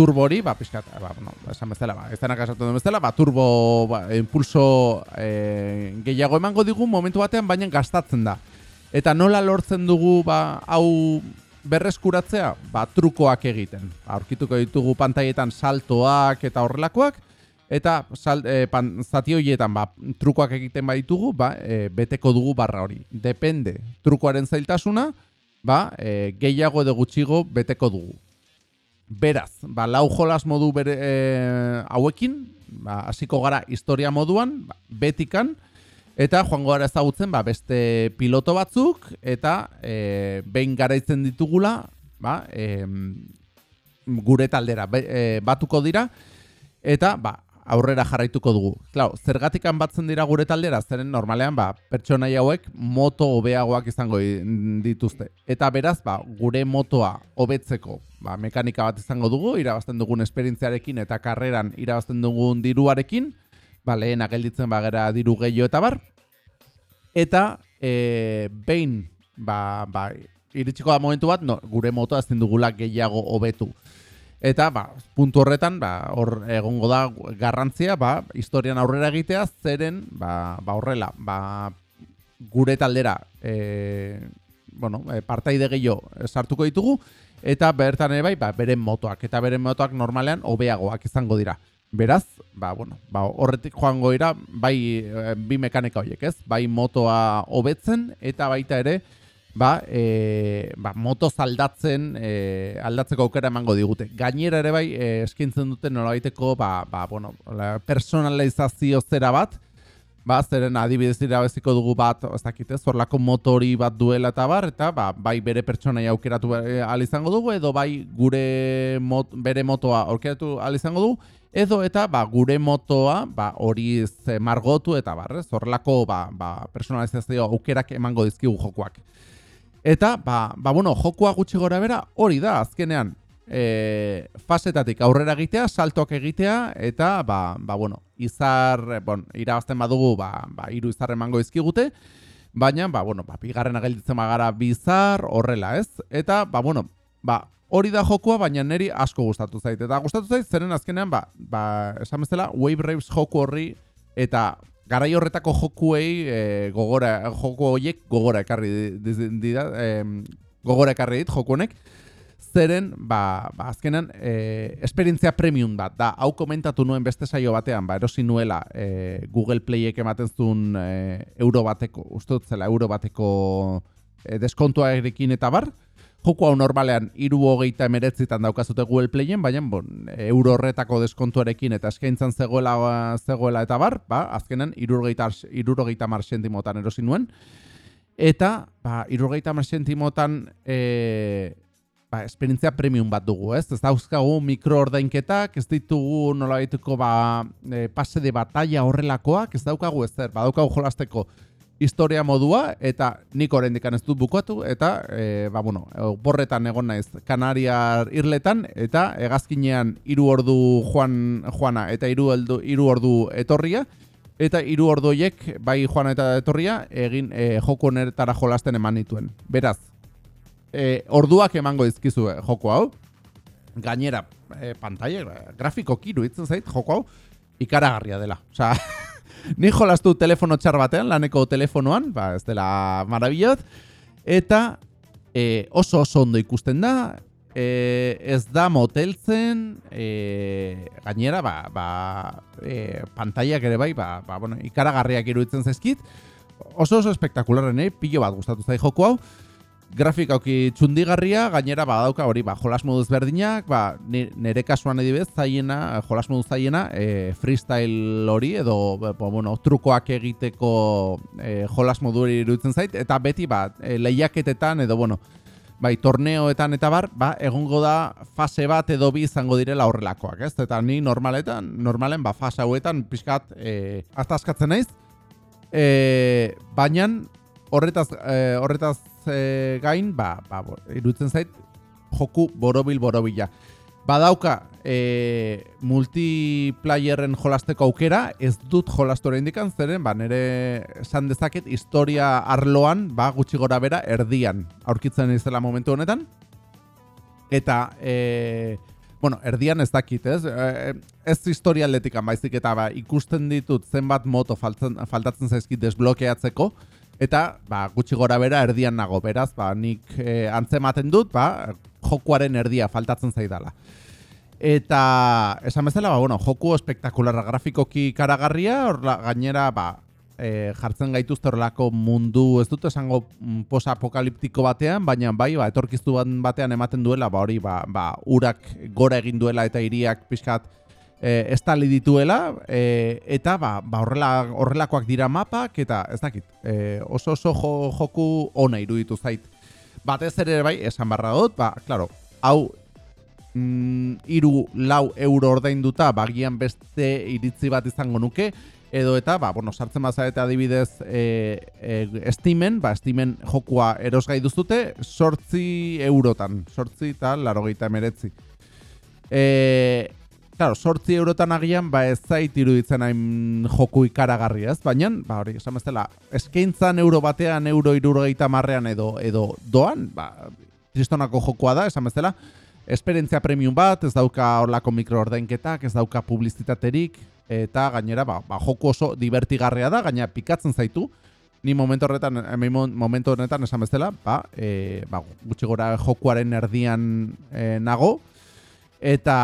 turbo hori, ba, pixkat, ba, bueno, esan bezala, ba, ez denak duen bezala, ba, turbo ba, impulso e, gehiago emango digu momentu batean, baina gastatzen da. Eta nola lortzen dugu, ba, hau berreskuratzea, ba, trukoak egiten. Ba, aurkituko ditugu pantaietan saltoak eta horrelakoak, eta sal, e, pan, zati horietan, ba, trukoak egiten baditugu, ba, e, beteko dugu barra hori. Depende, trukoaren zailtasuna, ba, e, gehiago edo gutxigo beteko dugu. Beraz, ba, lau jolas modu bere, e, hauekin, ba, hasiko gara historia moduan, ba, betikan, eta joango gara ezagutzen ba, beste piloto batzuk, eta e, behin garaitzen ditugula, ba, e, gure taldera e, batuko dira, eta ba, aurrera jarraituko dugu. Klar, zergatikan batzen dira gure taldera, zeren normalean ba, pertsonai hauek moto hobeagoak izango dituzte. Eta beraz, ba, gure motoa hobetzeko ba, mekanika bat izango dugu, irabazten dugun esperientziarekin eta karreran irabazten dugun diruarekin, ba, lehen agelditzen bagera diru gehiago eta bar. Eta e, behin, ba, ba, iritsiko da momentu bat, no, gure motoa ezin dugula gehiago hobetu. Eta, ba, puntu horretan, ba, hor egongo da garrantzia, ba, historian aurrera egitea, zeren, ba, ba horrela, ba, gure taldera, e, bueno, e, partaide gehiago sartuko ditugu, eta bertan ere bai, ba, beren motoak, eta beren motoak normalean hobeagoak izango dira. Beraz, ba, bueno, ba, horretik joango dira, bai, e, bi mekanika horiek, ez? Bai motoa hobetzen, eta baita ere, ba, e, ba, moto zaldatzen e, aldatzeko aukera emango digute. Gainera ere bai, e, eskintzen dute nolabaiteko ba, ba, bueno, personalizazio zera bat, ba, zeren adibidez dira beziko dugu bat, ez dakite, zorlako motori bat duela eta bar, eta ba, bai bere pertsonai aukeratu al izango dugu, edo bai gure mot, bere motoa aukeratu al izango dugu, edo eta ba, gure motoa ba, hori margotu eta bar, zorlako ba, ba, personalizazio aukerak emango dizkigu jokoak. Eta, ba, ba bueno, jokua gutxi gora bera, hori da, azkenean, e, fasetatik aurrera egitea, saltoak egitea, eta, ba, ba bueno, izar, bon, irabazten badugu, ba, ba, iru izar emango izkigute, baina, ba, bueno, ba, bigarren agelditzen magara bizar, horrela, ez? Eta, ba, bueno, ba, hori da jokua, baina neri asko gustatu zait. Eta gustatu zait, zeren azkenean, ba, ba, esan bezala, Wave Raves joku horri, eta garai horretako jokuei e, gogora joku horiek gogora ekarri dira e, gogora ekarri dit joku honek. Zeren ba, ba azkenan e, esperientzia premium bat da. Hau komentatu nuen beste saio batean ba erosi nuela e, Google Playek ematen zuen e, euro bateko uste dut zela euro bateko e, deskontua erekin eta bar Joko hau normalean iru hogeita emeretzitan daukazute Google Playen, baina bon, euro horretako deskontuarekin eta eskaintzan zegoela, zegoela eta bar, ba, azkenen irurogeita mar sentimotan erosin nuen. Eta, ba, irurogeita mar sentimotan e, ba, esperientzia premium bat dugu, ez? Ez dauzkagu mikroordainketak, ez ditugu nola ba, e, pase de batalla horrelakoak, ez daukagu ez zer, badaukagu jolasteko historia modua eta nik oraindik ez dut bukatu eta e, ba bueno, borretan egon naiz Kanariar irletan eta hegazkinean hiru ordu joan joana eta hiru hiru ordu etorria eta hiru ordu hoiek bai joana eta etorria egin e, joko honetara jolasten eman dituen. Beraz, e, orduak emango dizkizu e, joko hau. Gainera, e, pantalla grafiko kiru itzen zait joko hau ikaragarria dela. Osea, *laughs* Ni jolastu telefono txar batean, laneko telefonoan, ba, ez dela marabillot, eta e, oso oso ondo ikusten da, e, ez da moteltzen, e, gainera, ba, ba, e, pantaiak ere bai, ba, ba, bueno, ikaragarriak iruditzen zaizkit, oso oso espektakularren, eh? pilo bat gustatu zai joko hau, grafikauki txundigarria, gainera badauka hori, ba, jolas moduz berdinak, ba, nire kasuan edibez, zaiena, jolas moduz zaiena, e, freestyle hori, edo, ba, bueno, trukoak egiteko e, jolas modu hori iruditzen zait, eta beti, ba, e, lehiaketetan, edo, bueno, bai, torneoetan eta bar, ba, egongo da fase bat edo bi izango direla horrelakoak, ez? Eta ni normaletan, normalen, ba, fase hauetan pixkat e, atazkatzen naiz, e, baina horretaz, e, horretaz e, gain, ba, ba, irutzen zait, joku borobil borobila badauka e, multiplayerren jolasteko aukera, ez dut jolastu indikan zeren, ba, nire esan dezaket historia arloan, ba, gutxi gora bera, erdian aurkitzen izela momentu honetan. Eta, e, bueno, erdian ez dakit, ez? Ez historia atletikan, baizik eta ba, ikusten ditut zenbat moto faltatzen zaizkit desblokeatzeko, eta ba, gutxi gora bera erdian nago, beraz, ba, nik e, antzematen dut, ba, jokuaren erdia faltatzen zaidala. Eta esan bezala, ba, bueno, joku espektakularra grafikoki karagarria, orla, gainera ba, e, jartzen gaituzte horrelako mundu, ez dut esango mm, post-apokaliptiko batean, baina bai, ba, etorkiztu batean ematen duela, ba, hori, ba, ba, urak gora egin duela eta hiriak pixkat e, estali dituela, e, eta ba, ba, horrela, horrelakoak dira mapak, eta ez dakit, e, oso oso jo, joku ona iruditu zait batez ere bai, esan barra dut, ba, klaro, hau mm, iru lau euro ordainduta bagian beste iritzi bat izango nuke, edo eta, ba, bueno, sartzen eta adibidez e, e, Steamen, ba, Steamen jokua erosgai duzute, sortzi eurotan, sortzi eta laro gehieta emeretzi. E, Claro, sortzi eurotan agian, ba ez zait iruditzen hain joku ikaragarri ez, baina, ba hori, esan bezala, eskaintzan euro batean, euro irurogeita marrean edo edo doan, ba, tristonako jokoa da, esan bezala, esperientzia premium bat, ez dauka horlako mikroordainketak, ez dauka publizitaterik, eta gainera, ba, ba joku oso divertigarria da, gaina pikatzen zaitu, ni momentu horretan, momentu horretan esan bezala, ba, e, ba, gutxi gora jokuaren erdian e, nago, eta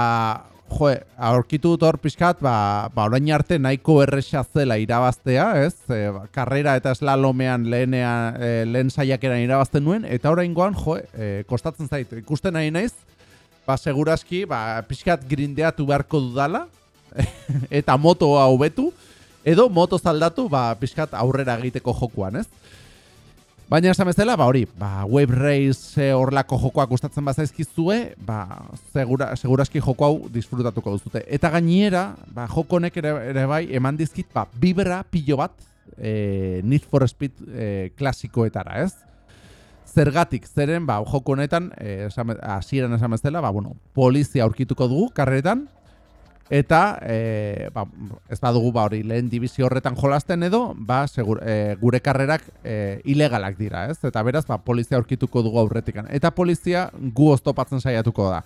jo, aurkitu dut hor pixkat, ba, ba orain arte nahiko erresa zela irabaztea, ez? E, ba, karrera eta eslalomean lehenea, e, lehen saiakeran irabazten nuen, eta orain goan, jo, e, kostatzen zait, ikusten nahi naiz, ba, seguraski, ba, pixkat grindeatu beharko dudala, *laughs* eta moto hau edo moto zaldatu, ba, pixkat aurrera egiteko jokuan, ez? Baina esan bezala, ba hori, ba, web race eh, horlako jokoak gustatzen bazaizkizue, ba, segura, seguraski joko hau disfrutatuko duzute. Eta gainera, ba, joko honek ere, ere bai, eman dizkit, ba, bibera pilo bat e, Need for Speed e, klasikoetara, ez? Zergatik, zeren, ba, joko honetan, e, hasieran esan bezala, ba, bueno, polizia aurkituko dugu, karretan, Eta, e, ba, ez badugu ba hori lehen dibizio horretan jolasten edo, ba, segur, e, gure karrerak e, ilegalak dira, ez? Eta beraz, ba, polizia aurkituko dugu aurretikan. Eta polizia gu oztopatzen saiatuko da.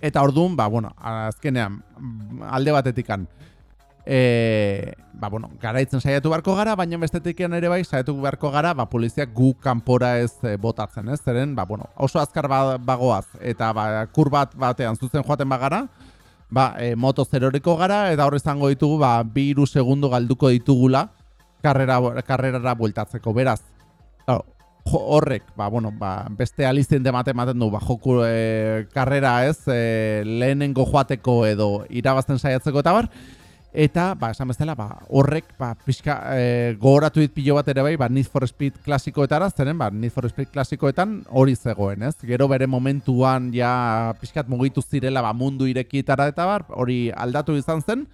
Eta orduan, ba, bueno, azkenean, alde batetikan, e, ba, bueno, garaitzen saiatu beharko gara, baina bestetikan ere bai, saiatu beharko gara, ba, poliziak gu kanpora ez e, botatzen, ez? Zeren, ba, bueno, oso azkar ba, bagoaz, eta ba, kurbat batean zuzen joaten bagara, ba, e, moto zeroriko gara, eta horre izango ditugu, ba, bi iru segundu galduko ditugula, karrera, karrerara bueltatzeko, beraz. horrek, ba, bueno, ba, beste alizien demate ematen du, ba, joku e, karrera ez, e, lehenengo joateko edo irabazten saiatzeko eta bar, Eta, ba, esan bezala, ba, horrek, ba, pixka, e, gogoratu dit pilo bat ere bai, ba, Need for Speed klasikoetara, zeren, ba, Need for Speed klasikoetan hori zegoen, ez? Gero bere momentuan, ja, pixkat mugitu zirela, ba, mundu irekietara eta bar, hori aldatu izan zen,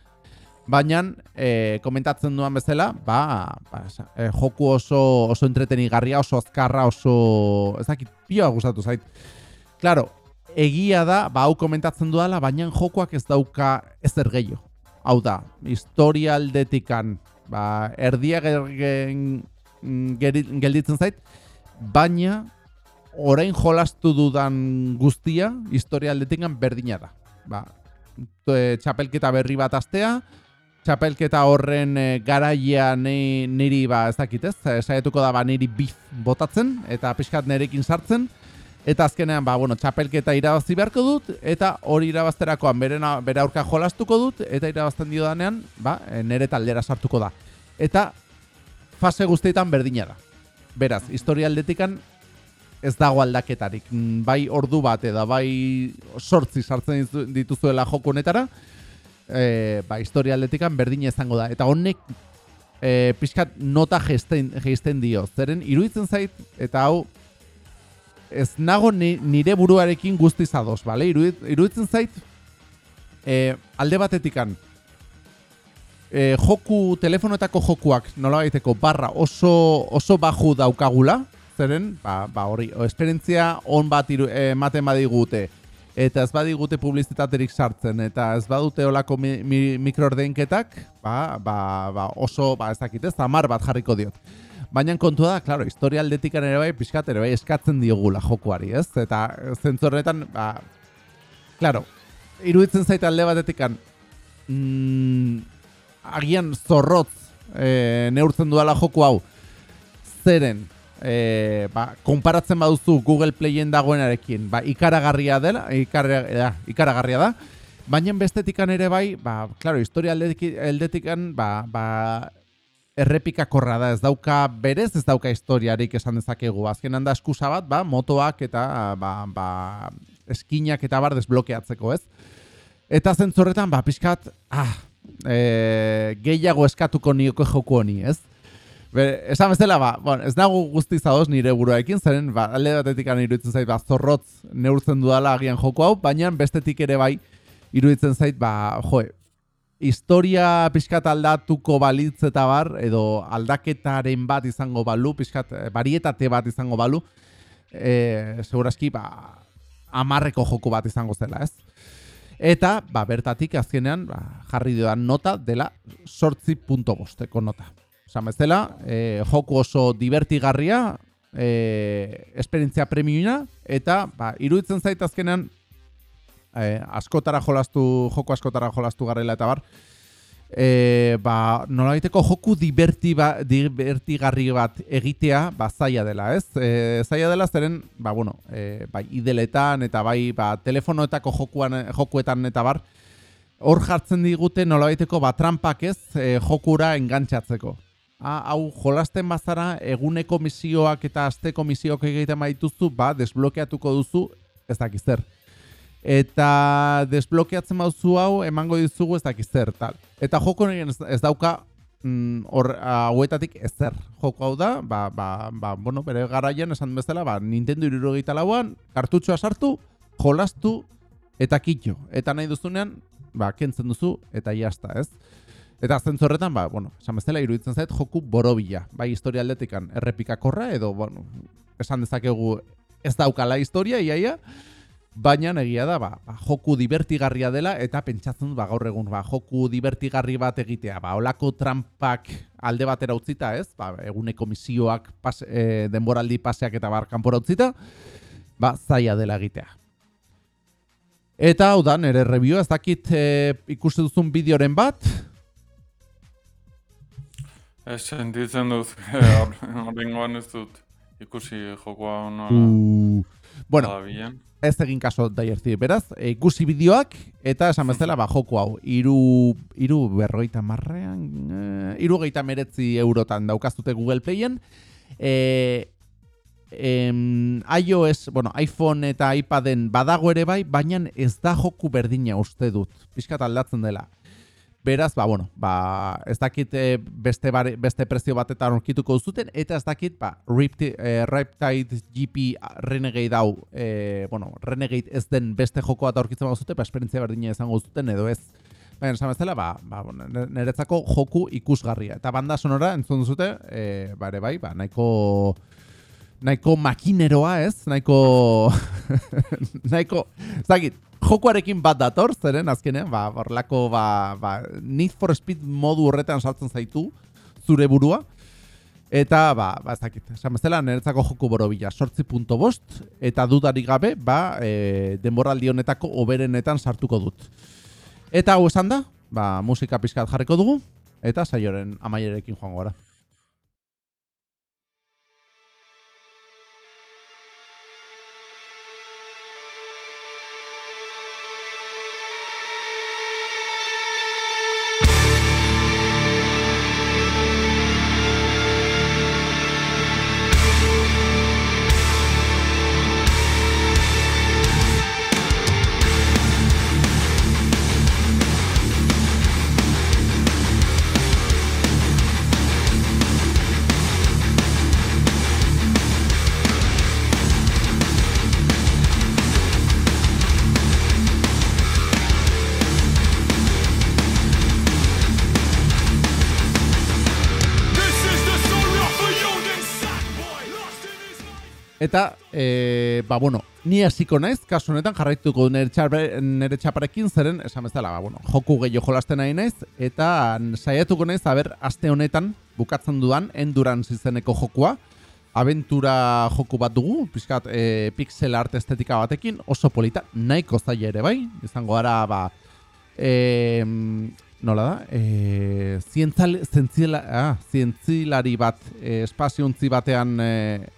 baina, e, komentatzen duan bezala, ba, ba e, joku oso, oso entretenigarria, oso azkarra, oso, ez dakit, pioa gustatu zait. Claro, egia da, ba, hau komentatzen duela, baina jokuak ez dauka ezer gehiago hau da, historia aldetikan, ba, erdia gelditzen zait, baina orain jolastu dudan guztia historia aldetikan berdina da. Ba, txapelketa berri bat astea, txapelketa horren e, garaia ni, niri ba ez dakit ez, e, saietuko da ba niri bif botatzen eta pixkat nerekin sartzen eta azkenean ba bueno, txapelketa irabazi beharko dut eta hori irabazterakoan berena bere aurka jolastuko dut eta irabazten dio danean ba e, nere taldera sartuko da. Eta fase guztietan berdina da. Beraz, historialdetikan ez dago aldaketarik. Mm, bai ordu bat eta bai sortzi sartzen dituzuela joko honetara, e, ba, historia aldetikan berdin izango da. Eta honek e, pixkat nota gesten, gesten dio. Zeren iruditzen zait, eta hau ez nago nire buruarekin guztiz ados, bale? iruditzen zait, e, alde batetikan, e, joku, telefonetako jokuak nola baiteko barra oso, oso baju daukagula, zeren, ba, ba hori, esperientzia on bat ematen badigute, eta ez badigute publizitaterik sartzen, eta ez badute olako mi, mi, mikroordenketak, ba, ba, ba, oso, ba, ez dakit ez, amar bat jarriko diot. Baina kontua da, klaro, historia aldetikan ere bai, pixkat ere bai, eskatzen diogula jokuari, ez? Eta zentzorretan, ba, klaro, iruditzen zaita alde batetikan, mm, agian zorrotz e, neurtzen duela joku hau, zeren, e, ba, konparatzen baduzu Google Playen dagoenarekin, ba, ikaragarria dela, ikaragarria, ikaragarria da, baina bestetikan ere bai, ba, claro, historia aldetikan, ba, ba, errepikakorra da, ez dauka berez, ez dauka historiarik esan dezakegu. Azkenan da eskusa bat, ba, motoak eta ba, ba, eskinak eta bar desblokeatzeko, ez? Eta zentzorretan, ba, pixkat, ah, e, gehiago eskatuko nioko joku honi, ez? Be, esan bezala, ba, bon, ez nago guzti zadoz nire buruaekin, zeren, ba, alde batetik iruditzen zait, ba, zorrotz neurtzen dudala agian joko hau, baina bestetik ere bai, iruditzen zait, ba, joe, historia pixkat aldatuko balitz eta bar, edo aldaketaren bat izango balu, pixkat, eh, barietate bat izango balu, e, segurazki, ba, amarreko joko bat izango zela, ez? Eta, ba, bertatik azkenean, ba, jarri dudan nota dela sortzi punto bosteko nota. Esan bezala, e, joku oso divertigarria, e, esperientzia premiuna, eta ba, iruditzen zaitazkenean e, askotara jolastu, joko askotara jolastu garela eta bar, e, ba, nola egiteko joku diverti ba, divertigarri bat egitea, ba, zaila dela, ez? E, zaila dela zeren, ba, bueno, e, bai, ideletan eta bai, ba, telefonoetako jokuan, jokuetan eta bar, hor jartzen digute nola egiteko, ba, trampak ez, e, jokura engantzatzeko hau jolasten bazara eguneko misioak eta asteko misioak egiten baituzu, ba, desblokeatuko duzu, ez dakiz zer. Eta desblokeatzen baduzu hau, emango dizugu ez dakiz zer, tal. Eta joko ez, ez dauka mm, hor hauetatik ez zer. Joko hau da, ba, ba, ba, bueno, bere garaian esan bezala, ba, Nintendo irurogeita lauan, kartutxoa sartu, jolastu, eta kitxo. Eta nahi duzunean, ba, kentzen duzu, eta jazta, ez? Eta zentzorretan, ba, bueno, esan bezala iruditzen zait joku borobila. Bai, historia aldetikan errepikakorra edo, bueno, esan dezakegu ez daukala historia, iaia, baina egia da, ba, ba, joku divertigarria dela eta pentsatzen ba, gaur egun, ba, joku divertigarri bat egitea, ba, olako trampak alde batera utzita, ez? Ba, eguneko misioak pas, e, denboraldi paseak eta bar kanpora utzita, ba, zaila dela egitea. Eta hau da, nire review, ez dakit e, ikuste duzun bideoren bat, Ez sentitzen dut, *laughs* horrengoan ez dut ikusi jokoa hona uh, bueno, ez egin kaso daierzi, beraz, e, ikusi bideoak eta esan bezala ba, joko hau, iru, iru berroita marrean, e, iru geita meretzi eurotan daukaztute Google Playen, e, em, iOS, bueno, iPhone eta iPaden badago ere bai, baina ez da joku berdina uste dut, pixkat aldatzen dela. Beraz, ba, bueno, ba, ez dakit eh, beste, beste prezio batetan orkituko duzuten, eta ez dakit, ba, Ripti, eh, Riptide GP Renegade hau, eh, bueno, Renegade ez den beste joko bat aurkitzen zuten, ba, esperientzia berdina izango zuten, edo ez. Baina, esan bezala, ba, ba, niretzako joku ikusgarria. Eta banda sonora, entzun duzute, eh, bare bai, ba, nahiko nahiko makineroa, ez? Nahiko... *laughs* nahiko... Zagit, jokuarekin bat dator, zeren azkenean, ba, horlako, ba, ba, Need for Speed modu horretan saltzen zaitu, zure burua. Eta, ba, ba ez dakit, esan bezala, niretzako joku borobila, sortzi punto bost, eta dudarik gabe, ba, e, denboraldi honetako oberenetan sartuko dut. Eta hau esan da, ba, musika pizkat jarriko dugu, eta saioren amaierekin joango gara. Eta, e, ba, bueno, ni hasiko naiz, kasu honetan jarraituko du nere, txapare, nere txaparekin, zeren, esan bezala, ba, bueno, joku gehiago jolasten nahi naiz, eta saiatuko naiz, aber, aste honetan, bukatzen dudan, endurance izeneko jokua, aventura joku bat dugu, pixkat, e, pixel art estetika batekin, oso polita, nahiko zaila ere bai, izango gara, ba, e, nola da, e, zientzal, zientzila, ah, zientzilari bat, e, espaziontzi batean, e,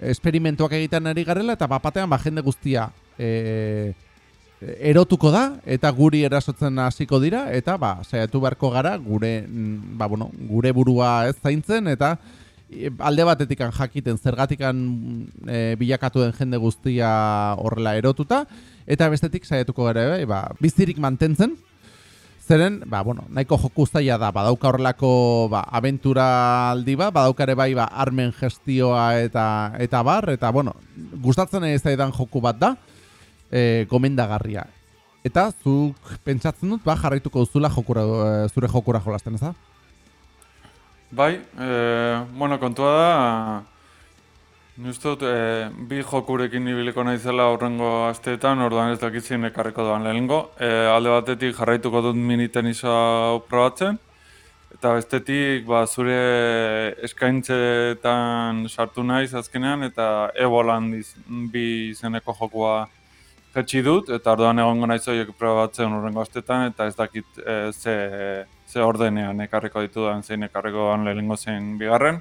esperimentuak egiten ari garela eta bapatean ba jende guztia e, erotuko da eta guri erasotzen hasiko dira eta ba saiatu beharko gara gure mm, ba, bueno, gure burua ez zaintzen eta e, alde batetikan jakiten zergatikan mm, e, bilakatu den jende guztia horrela erotuta eta bestetik saiatuko gara bai, ba, bizirik mantentzen Zeren, ba, bueno, nahiko joku zaila da, badauka horrelako ba, aventura aldi ba, badauka ere bai ba, armen gestioa eta eta bar, eta bueno, gustatzen ez zaidan joku bat da, e, gomendagarria. Eta zuk pentsatzen dut, ba, jarraituko duzula jokura, e, zure jokura jolasten, ez da? Bai, e, bueno, kontua da, dut, e, bi jokurekin ibiliko naizela horrengo asteetan, orduan ez dakitzin ekarriko doan lehenengo. E, alde batetik jarraituko dut mini tenisa hau probatzen, eta bestetik ba, zure eskaintzetan sartu naiz azkenean, eta Evoland iz, bi izeneko jokua jetxi dut, eta orduan egongo naiz horiek probatzen horrengo asteetan, eta ez dakit e, ze, ze ordenean ekarriko ditudan, zein ekarriko doan lehenengo zein bigarren,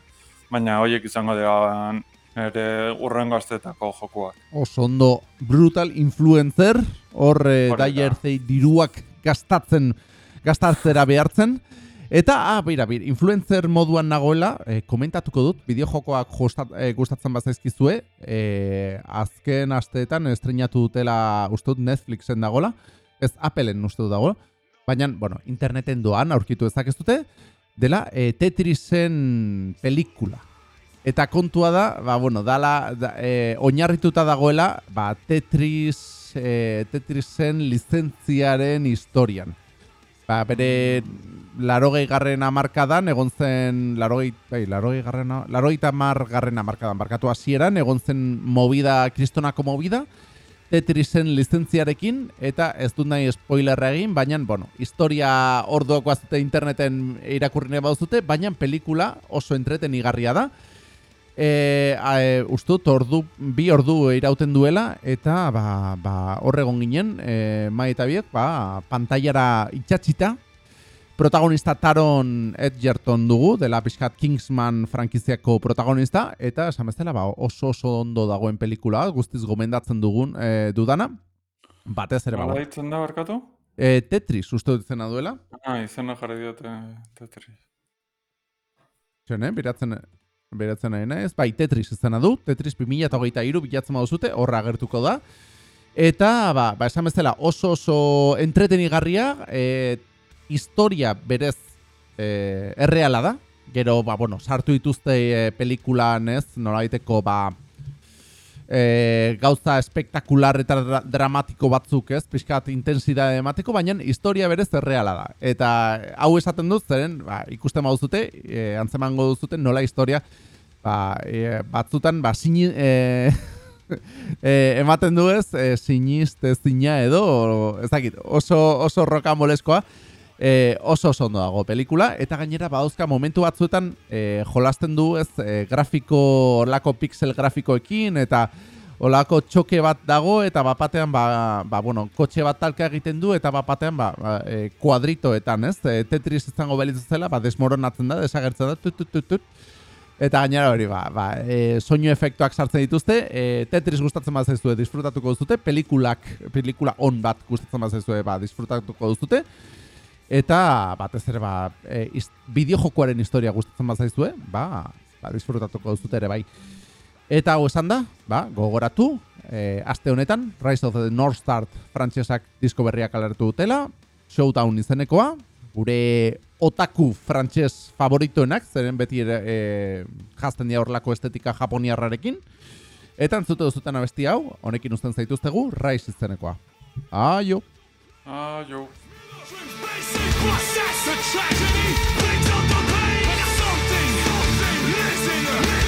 baina horiek izango dira nire urrengo asteetako jokuak. Oso ondo brutal influencer, hor e, Hori da. daier zei diruak gastatzen, gastatzera behartzen. Eta, ah, beira, beira, influencer moduan nagoela, eh, komentatuko dut, bideojokoak eh, gustatzen bazaizkizue, eh, azken asteetan estrenatu dutela, uste dut Netflixen dagola, ez Appleen uste dut dagola, baina, bueno, interneten doan aurkitu ezak ez dute, dela eh, Tetrisen pelikula. Eta kontua da, ba, bueno, dala, da, eh, oinarrituta dagoela, ba, Tetris, eh, Tetrisen lizentziaren historian. Ba, bere larogei garren amarkadan, egon zen, larogei, bai, larogei garren, larogei tamar garren amarkadan, barkatu hasieran, egon zen movida, kristonako movida, Tetrisen lizentziarekin, eta ez dut nahi spoilerra egin, baina, bueno, historia orduak bazute interneten irakurri nahi baduzute, baina pelikula oso entretenigarria da. E, a, e, uste dut ordu, bi ordu irauten duela, eta ba, ba, hor egon ginen, e, mai eta biek, ba, pantailara itxatxita, protagonista Taron Edgerton dugu, dela pixkat Kingsman frankiziako protagonista, eta esan bezala ba, oso oso ondo dagoen pelikula, guztiz gomendatzen dugun e, dudana, batez ere ba, Nola bueno. ditzen da barkatu? e, Tetris uste dut izena duela, Ah, izena jarri diote Tetris. Zen, eh? Beratzen, nahi naiz. Bai, Tetris izena du. Tetris 2023 bilatzen baduzute, horra agertuko da. Eta, ba, ba esan bezala, oso oso entretenigarria, e, historia berez e, erreala da. Gero, ba, bueno, sartu dituzte e, pelikulan ez, nolabaiteko, ba, e, gauza espektakular eta dra dramatiko batzuk ez, pixkat intensidade emateko, baina historia berez erreala da. Eta hau esaten dut, zeren, ba, ikusten baduzute, e, antzemango duzuten nola historia, ba, e, batzutan, ba, sini, e, *laughs* e, ematen du ez, e, siniste zina edo, ez dakit, oso, oso rokamoleskoa, e, oso oso ondo dago pelikula, eta gainera badauzka momentu batzuetan e, jolasten du ez e, grafiko, orlako pixel grafikoekin, eta olako txoke bat dago eta bapatean ba, ba, bueno, kotxe bat talka egiten du eta bapatean ba, ba, e, kuadritoetan, ez? E, Tetris izango belitu zela, ba, desmoronatzen da, desagertzen da, tut, tut, tut, tut. Eta gainera hori, ba, ba, e, soinu efektuak sartzen dituzte, e, Tetris gustatzen bat zaizue, disfrutatuko duzute, pelikulak, pelikula on bat gustatzen bat zaizue, ba, disfrutatuko duzute. Eta batez ere ba, e, bideojokoaren historia gustatzen bat zaizue, ba, ba, disfrutatuko duzute ere bai. Eta hau esan da, ba, gogoratu, e, aste honetan, Rise of the North Star frantsesak disko berriak alertu dutela, Showdown izenekoa, gure otaku frantses favoritoenak, zeren beti ere e, jazten dira horlako estetika japoniarrarekin. Eta entzute duzuten abesti hau, honekin uzten zaituztegu, Rise izenekoa. Aio! The tragedy, they don't the pain, something, something is in